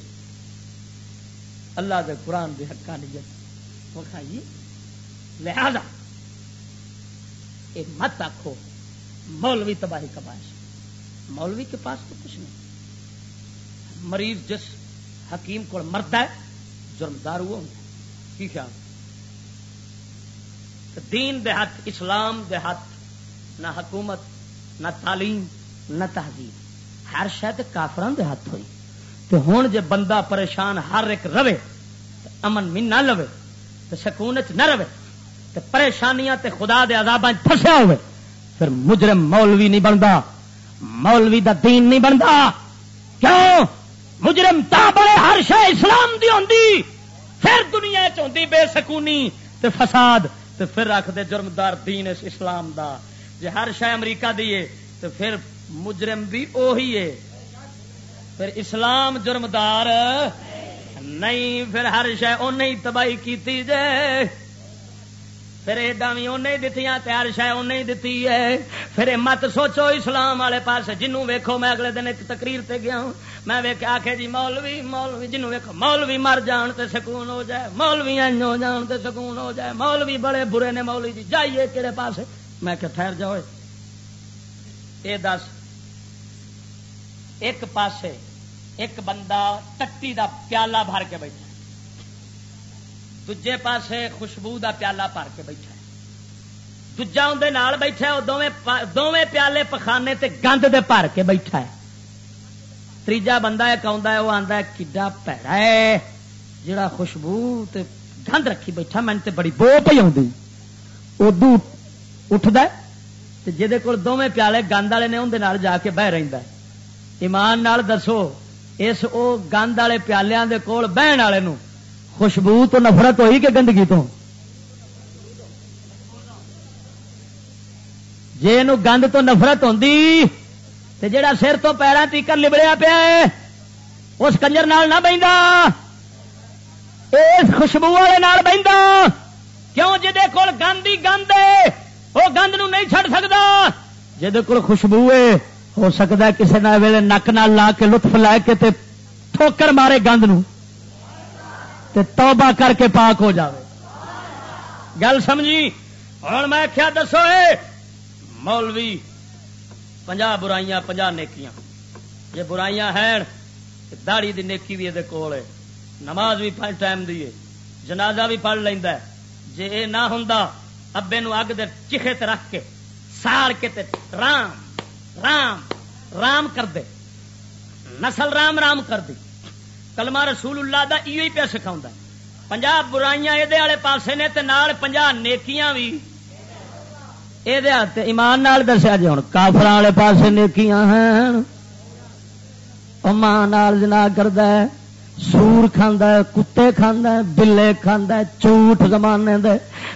اللہ دے قرآن دی حقانیت۔ وکھائی لہذا یہ مت آخو مولوی تباہی کمائش مولوی کے پاس تو کچھ نہیں۔ مریض جس حکیم کو مرد ہے، جرمدار وہ کی خیال؟ دین دے ہاتھ اسلام دے ہاتھ نہ حکومت، نہ تعلیم، نہ تہذیب۔ ہر شاید کافران دے ہاتھ ہوئی۔ تو ہوں جے بندہ پریشان ہر ایک روے امن من نہ لوے تو سکون چ نہ رہے، تے پریشانیاں تے خدا دے عذاباں پھسیا ہوئے پھر مجرم مولوی نہیں بنتا مولوی دا دین نہیں بنتا کیوں؟ مجرم تا بڑے ہر شہ اسلام دی ہوندی، پھر دنیا چی بے سکونی، تے فساد، تے پھر رکھ دے جرمدار دین اس اسلام دا۔ جے ہر شہ امریکہ دیے تو پھر مجرم بھی اوہی ہے۔ پھر اسلام جرمدار نہیں، پھر ہر شہ ان تباہی کی جائے پھر ایڈا بھی انہیں دتی تیار شہ انہیں دتی ہے۔ پھر مت سوچو اسلام والے پاس جنوں ویکھو، میں اگلے دن ایک تقریر تے گیا ہوں۔ میں ویک آخے جی مولوی مولوی جنوں ویکھو، مولوی مر جان تے سکون ہو جائے۔ مولوی این ہو جان تے سکون ہو جائے۔ مولوی بڑے برے نے مولوی جی جائیے کہڑے پاس میں کہ ٹھہر جاؤ۔ یہ دس ایک پاسے ایک بندہ ٹٹی دا پیالہ بھر کے بیٹھا دجے پاسے خوشبو دا پیالہ پار کے بیٹھا دجا اندر بیٹھا دونوں پیالے پخانے تے گند دے پار کے بیٹھا ہے۔ تیجا بندہ ایک ہے وہ آتا ہے، کڈا پیڑا ہے جڑا خوشبو تے گند رکھی بیٹھا من تے بڑی بو پی ادو اٹھد جہد کول دونوں پیالے گند والے نے اندر جا کے بہ رہا ایمان نال دسو، اس او گند والے پیالوں دے کول بہن والے خوشبو تو نفرت ہوئی کہ گندگی تو؟ جی گند تو نفرت ہوتی تو جڑا سر تو پیروں تیکر لبڑیا پیا اس کنجر نال نہ بہتا اس خوشبو والے بہتا کیوں؟ جہد کول گند ہی گند ہے وہ گند نو نہیں چڑ سکتا جہد کول خوشبو ہے ہو سکتا ہے کسی نہ ویلے نک نال لا کے لطف لے کے تے ٹھوکر مارے گند نو تے توبہ کر کے پاک ہو جاوے۔ گل سمجھی؟ اور میں کیا دسو مولوی پنجا برائیاں پنجا نیکیاں۔ یہ برائیاں ہیں داڑی دی نیکی بھی یہ کول ہے نماز بھی پانچ ٹائم دی جنازہ بھی پڑھ لینا جی یہ نہ ہوں ابے نو اگ دے چیخے تے رکھ کے ساڑ کے تے رام۔ رام رام کر دے۔ نسل رام رام کر دی۔ کلمہ رسول اللہ دا ایو ہی پہ سکھاؤں پنجا برائیاں یہ والے پاسے نے تے نال پنجا نیکیاں بھی یہ ایمان نال دسیا جی ہوں کافر والے پاسے نیکیاں ہیں۔ ماں نال جنا کرد سور کھانا ہے، کتے کھانا ہے، بلے کھانا ہے زمانے دے۔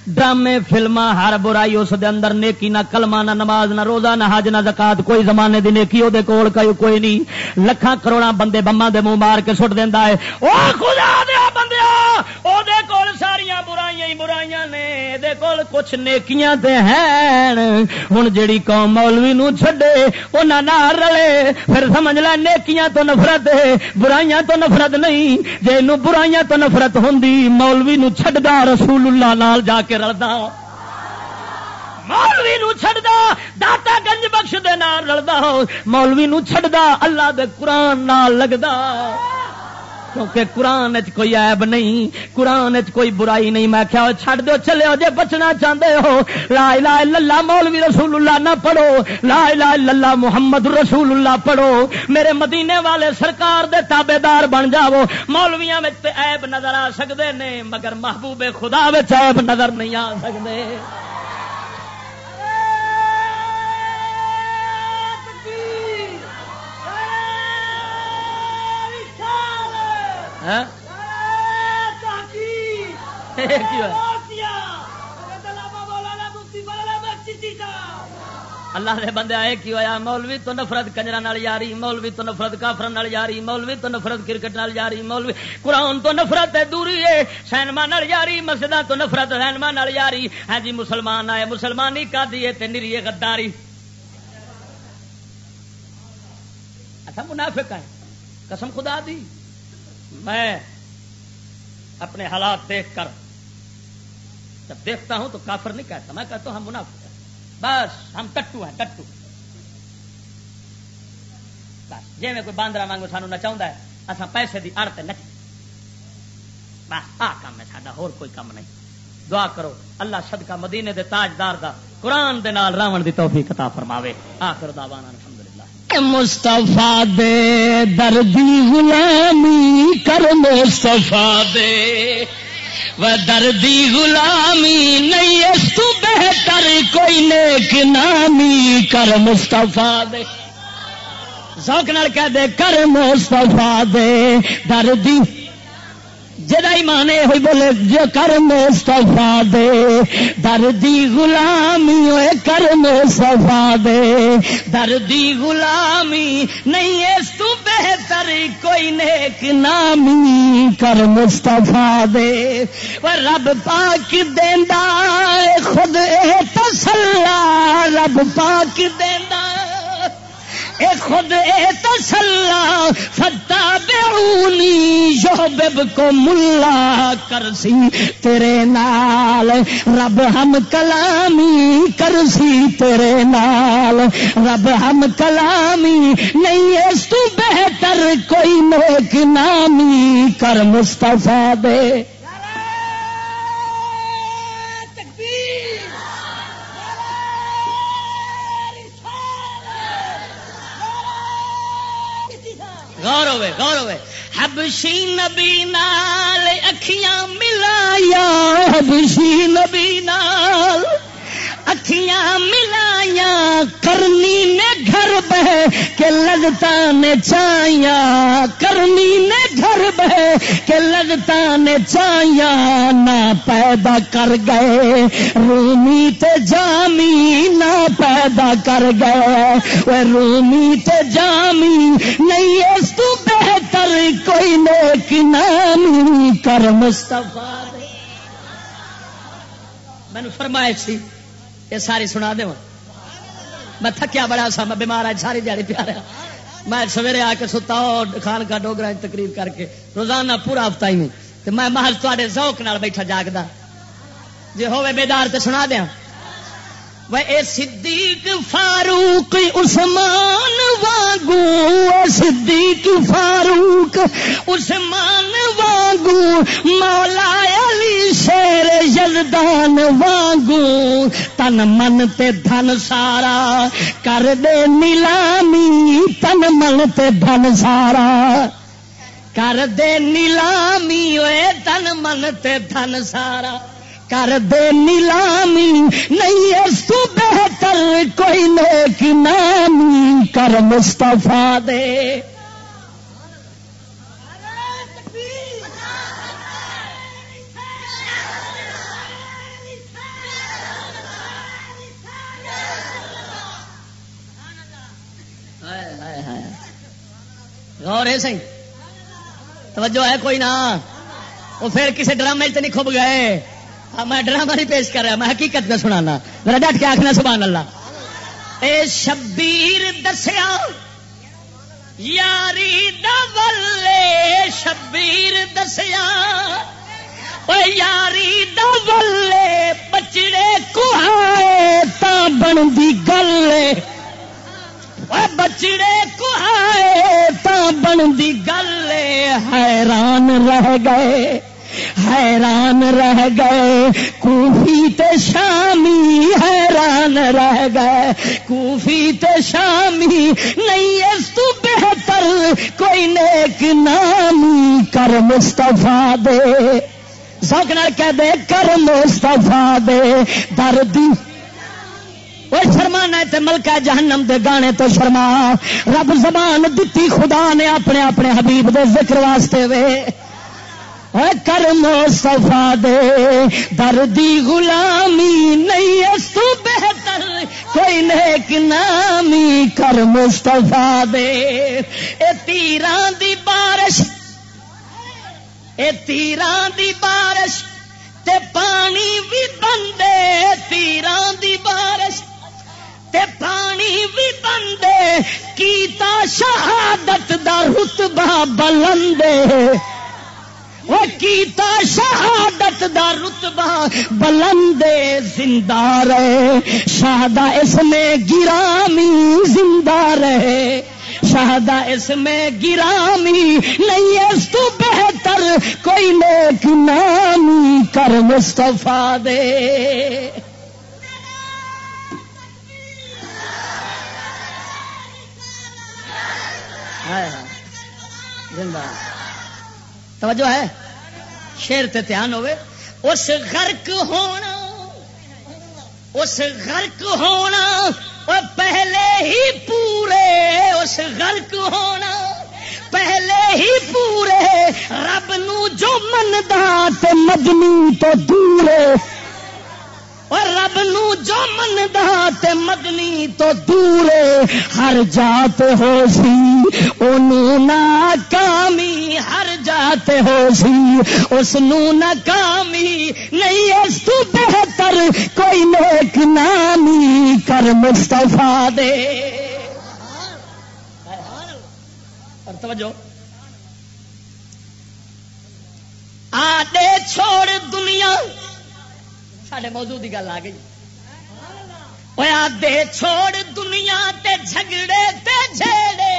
ڈرامے فلما ہر برائی اس دے اندر نیکی نہ کلمہ نہ نماز نہ روزہ نہ حج نہ زکات، کوئی زمانے دی نیکی وہ کول کوئی نہیں۔ لکھاں کروڑاں بندے بما دے منہ مار کے سٹ دیندا ہے۔ او خدا دیا بندے! او دے کول ساریاں برائیاں ہی برائیاں نے دے کول کچھ نیکیاں تے ہیں ہن جیڑی قوم مولوی نو چھڈے انہاں نال رلے پھر سمجھ لے نیکیاں تو نفرت ہے برائیاں تو نفرت نہیں جے نو برائیاں تو نفرت ہوندی مولوی نو چھڈدا رسول اللہ نال جا کے رلدا مولوی نو چھڑدا داتا گنج بخش دے نال رلدا مولوی نو چھڑدا اللہ دے قرآن نال لگدا کیونکہ قرآن کوئی عیب نہیں، قرآن کوئی برائی نہیں۔ میں کیا چھڑ دو، چلے ہو جے بچنا چاہتے ہو۔ لا الہ الا اللہ، مولوی رسول اللہ نہ پڑھو۔ لا الہ الا اللہ، محمد رسول اللہ پڑھو۔ میرے مدینے والے سرکار دے تابے دار بن جاؤ۔ مولویاں میں عیب نظر آ سکتے نے، مگر محبوب خدا عیب نظر نہیں آ سکتے اللہ دے بندے آئے کی ہوا مولوی تو نفرت کنجر یاری مولوی تو نفرت کافر یاری مولوی تو نفرت کرکٹ نال یاری مولوی قرآن تو نفرت ہے دوری ہے سینما یاری مسجد تو نفرت سینما یاری۔ ہاں جی مسلمان آئے مسلمانی کا دیے نری غداری۔ اچھا منافق ہے قسم خدا دی میں اپنے حالات دیکھ کر جب دیکھتا ہوں تو کافر نہیں کہتا، میں کہتا ہوں ہم منافع بس، ہم ٹٹو ہیں، ٹٹو۔ بس جی میں کوئی باندرا مانگو سانو نچاؤں ہے اصا پیسے کی اڑتے نچ بس، آ کام ہے ساڈا، ہور کوئی کام نہیں۔ دعا کرو، اللہ صدقہ مدینے دے تاجدار دا قرآن دے نال راون دی توفیق عطا فرماوے۔ آخر دعوانا الحمدللہ۔ مصطفیٰ دے دردی غلامی کر مصطفیٰ دے۔ و دردی غلامی نہیں اس تو بہتر کوئی نیک نامی، کر مستفا دے۔ ذوق نال کہہ دے، کر مستفا دے۔ دردی جدا ایمان ہوئی بولے، جو کر میں مستفا دے، دردی غلامی ہوئے کر میں مستفا دے۔ دردی غلامی نہیں، اس تو بہتر کوئی نیک نامی کر مستفا دے۔ رب پاک دینا خود اے تسلا رب پاک دینا اے خود اے تسلا فتا بےونی جو کو ملا کرسی، تیرے نال رب ہم کلامی کرسی، تیرے نال رب ہم کلامی، نہیں اس تو بہتر کوئی نیک نامی کر مستفا دے۔ غور ہوئے غور ہوئے۔ حبشی نبی نال اکھیاں ملایا، حبشی نبی نال اکھیاں ملایا۔ کرنی نے گھر بہ کے لگتا نے چایا۔ کرنی نے گھر بہ کے لگتا نے چایا۔ نہ پیدا کر گئے۔ رومی تے جامی نہ پیدا کر گئے۔ وہ رومی تے جامی نہیں، اس تو بہتر کوئی نیک نامی کر مستفا میں نے فرمائے سی، یہ ساری سنا دے میں تھکیا بڑا سا، میں بیمار آج ساری دیہی پیا رہا۔ میں سویرے آ کے ستا خان کا ڈوگرا تقریر کر کے، روزانہ پورا ہفتہ ہی میں محض تے ذوق نال بیٹھا جاگدا۔ جی ہوے بیدار تے سنا دیا اے صدیق فاروق عثمان واگو صدیق فاروق عثمان واگو، مولا علی شیر یزدان واگو۔ تن من تے دھن سارا کر دے نیلامی، تن من تے دھن سارا کر دے نیلامی ہوئے تن من تے دھن سارا۔ کر دے نیلامی، نہیں اس تو بہتر کوئی نیک نامی۔ کر مستفا دے۔ غور ہے سی توجہ ہے کوئی نہ۔ وہ پھر کسی ڈرامے نہیں کھب گئے۔ ہاں، میں ڈرامہ نہیں پیش کر رہا، میں حقیقت میں سنانا۔ میرا ڈٹ کے آخنا سبحان اللہ۔ اے شبیر دسیا، یاری دلے شبیر دسیا۔ یاری دلے بچڑے کہائے تا بن دی گل بچڑے کہائے تا بن دی گل حیران رہ گئے۔ حیران رہ گئے، کوفی تے شامی حیران رہ گئے۔ کوفی تے شامی نہیں اس تو بہتر، کوئی نیک نامی کر مستفا دے۔ سکنا کہہ دے، کر مستفا دے۔ دردی۔ وہ شرما تے ملکہ جہنم دے گانے تو شرما رب زبان دتی خدا نے اپنے اپنے حبیب دے ذکر واسطے وے۔ کرم صفا دے۔ دردی غلامی نہیں اس تو بہتر کوئی نیک نامی کرم صفا دے۔ اے تیران دی بارش، اے تیران دی بارش، تے پانی بھی بندے۔ تیران دی بارش، تے پانی بھی بندے۔ کیتا شہادت دا رتبہ بلندے۔ وہ کیتا شہادت دا رتبہ بلندے زندہ رہے۔ شہدا اس میں گرامی زندہ رہے۔ شہدا اس میں گرامی نہیں، اس تو بہتر کوئی نیک نامی کر مستفا دے۔ زندہ۔ توجہ ہے؟ شیر تے دھیان ہوئے اس غرق ہونا اس غرق ہونا اور پہلے ہی پورے اس غرق ہونا پہلے ہی پورے رب نو جو مندا تے مدنی تو دورے۔ اور رب نو جو مندا تے مدنی تو دور ہر جات ہو سی او ناکامی ہر جات ہو سی اس ناکامی نہیں اس تو بہتر کوئی نیک نامی کر مستفا دے اور توجہ آدے چھوڑ دنیا ساڈے موضوع کی گل آ گئی دے چھوڑ دنیا تے جھگڑے تے جھیڑے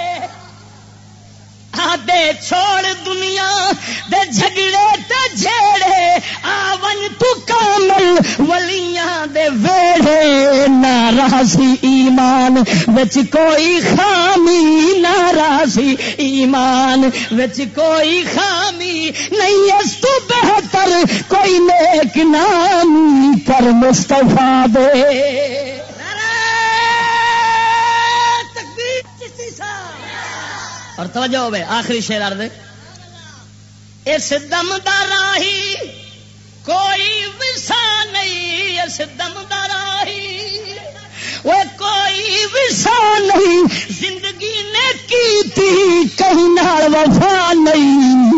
آدے چھوڑ دنیا دے جھگڑے تے جھیڑے، آون تو کامل ولیاں دے ویڑے، ناراضی ایمان وچ کوئی خامی، ناراضی ایمان وچ کوئی خامی نہیں، اس تو بہتر کوئی نیک نام کر مستفا دے۔ اور توجہ ہوئے، آخری شیر آر دے اس دم دراہی کوئی وسا نہیں اس دم راہی وہ کوئی وسا نہیں، زندگی نے کی تھی، کہیں نال وفا نہیں۔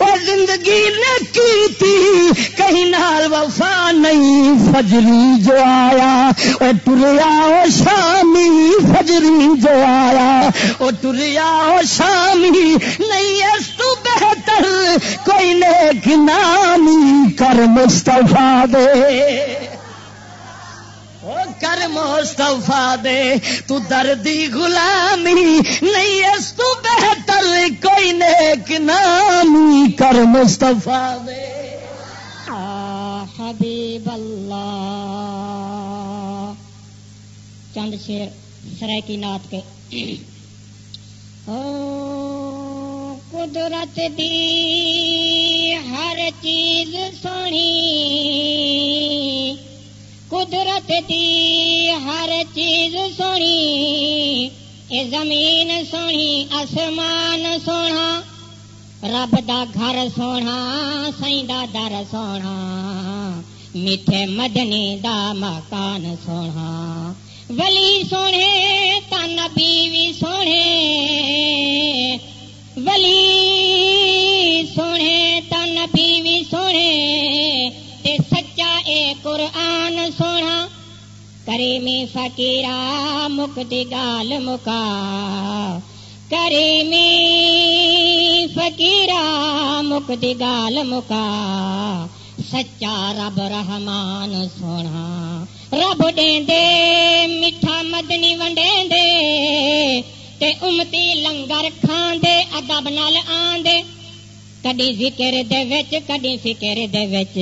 وہ زندگی نے کی تھی، کہیں نال وفا نہیں۔ فجری جو آیا، وہ ٹریا وہ شامی۔ فجری جو آیا، وہ ٹریا وہ شامی۔ نہیں اس تو بہتر، کوئی نیک نامی۔ کر مستفا دے۔ کر مستفا دے، تو دردی غلامی نہیں، اس تو بہتر کوئی نیک نامی کر مستفا دے۔ حبیب اللہ۔ چند شیر سرائے کی نات کے ہاں، قدرت دی ہر چیز سونی۔ قدرت دی ہر چیز سونی، اے زمین سونی، آسمان سونا، رب دا گھر سونا سی دا در سونا، میٹھے مدنی دا مکان سونا۔ ولی سونے تن بیوی سونے۔ ولی سونے تو نبی بھی سونے۔ قرآن سونا کریمی فقیرا مک گال مکا۔ کریمی فقیرا مک گال مکا۔ سچا رب رحمان سونا رب دے میٹھا مدنی ونڈے دے۔ تے امتی لنگر کھان دے ادب نال آن دے کدی ذکر دے وچ کدی فکر دے وچ۔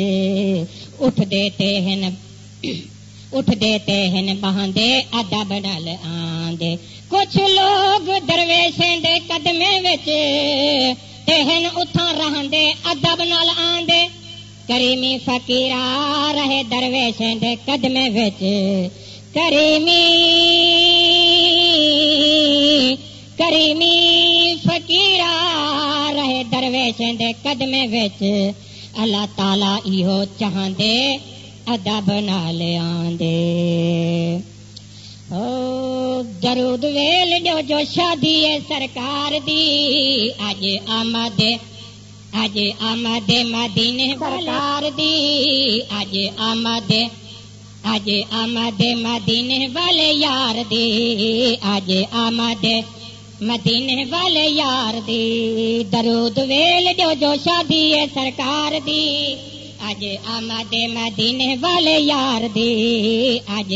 اٹھ دیتے ہیں اٹھ دیتے ہیں بہاندے ادب نال آن کچھ لوگ درویشیں دے قدمے وچ تے ہیں اتھاں رہندے ادب نال آن کریمی فقیرا رہے درویشیں دے قدمے وچ کریمی کریمی فقیرا رہے درویشیں دے قدمے وچ اللہ تعالی ایہو چاہندے، ادب نال آندے۔ او درود ویل جو جو شادی ہے سرکار دی اج آمد اج آمد مدینے سرکار دی۔ اج آمد اج آمد مدینے والے یار دی۔ اج آمد مدینے والے یار دی، درود ویل جو جو شادی ہے سرکار دی۔ اج آمد مدینے والے یار دی اج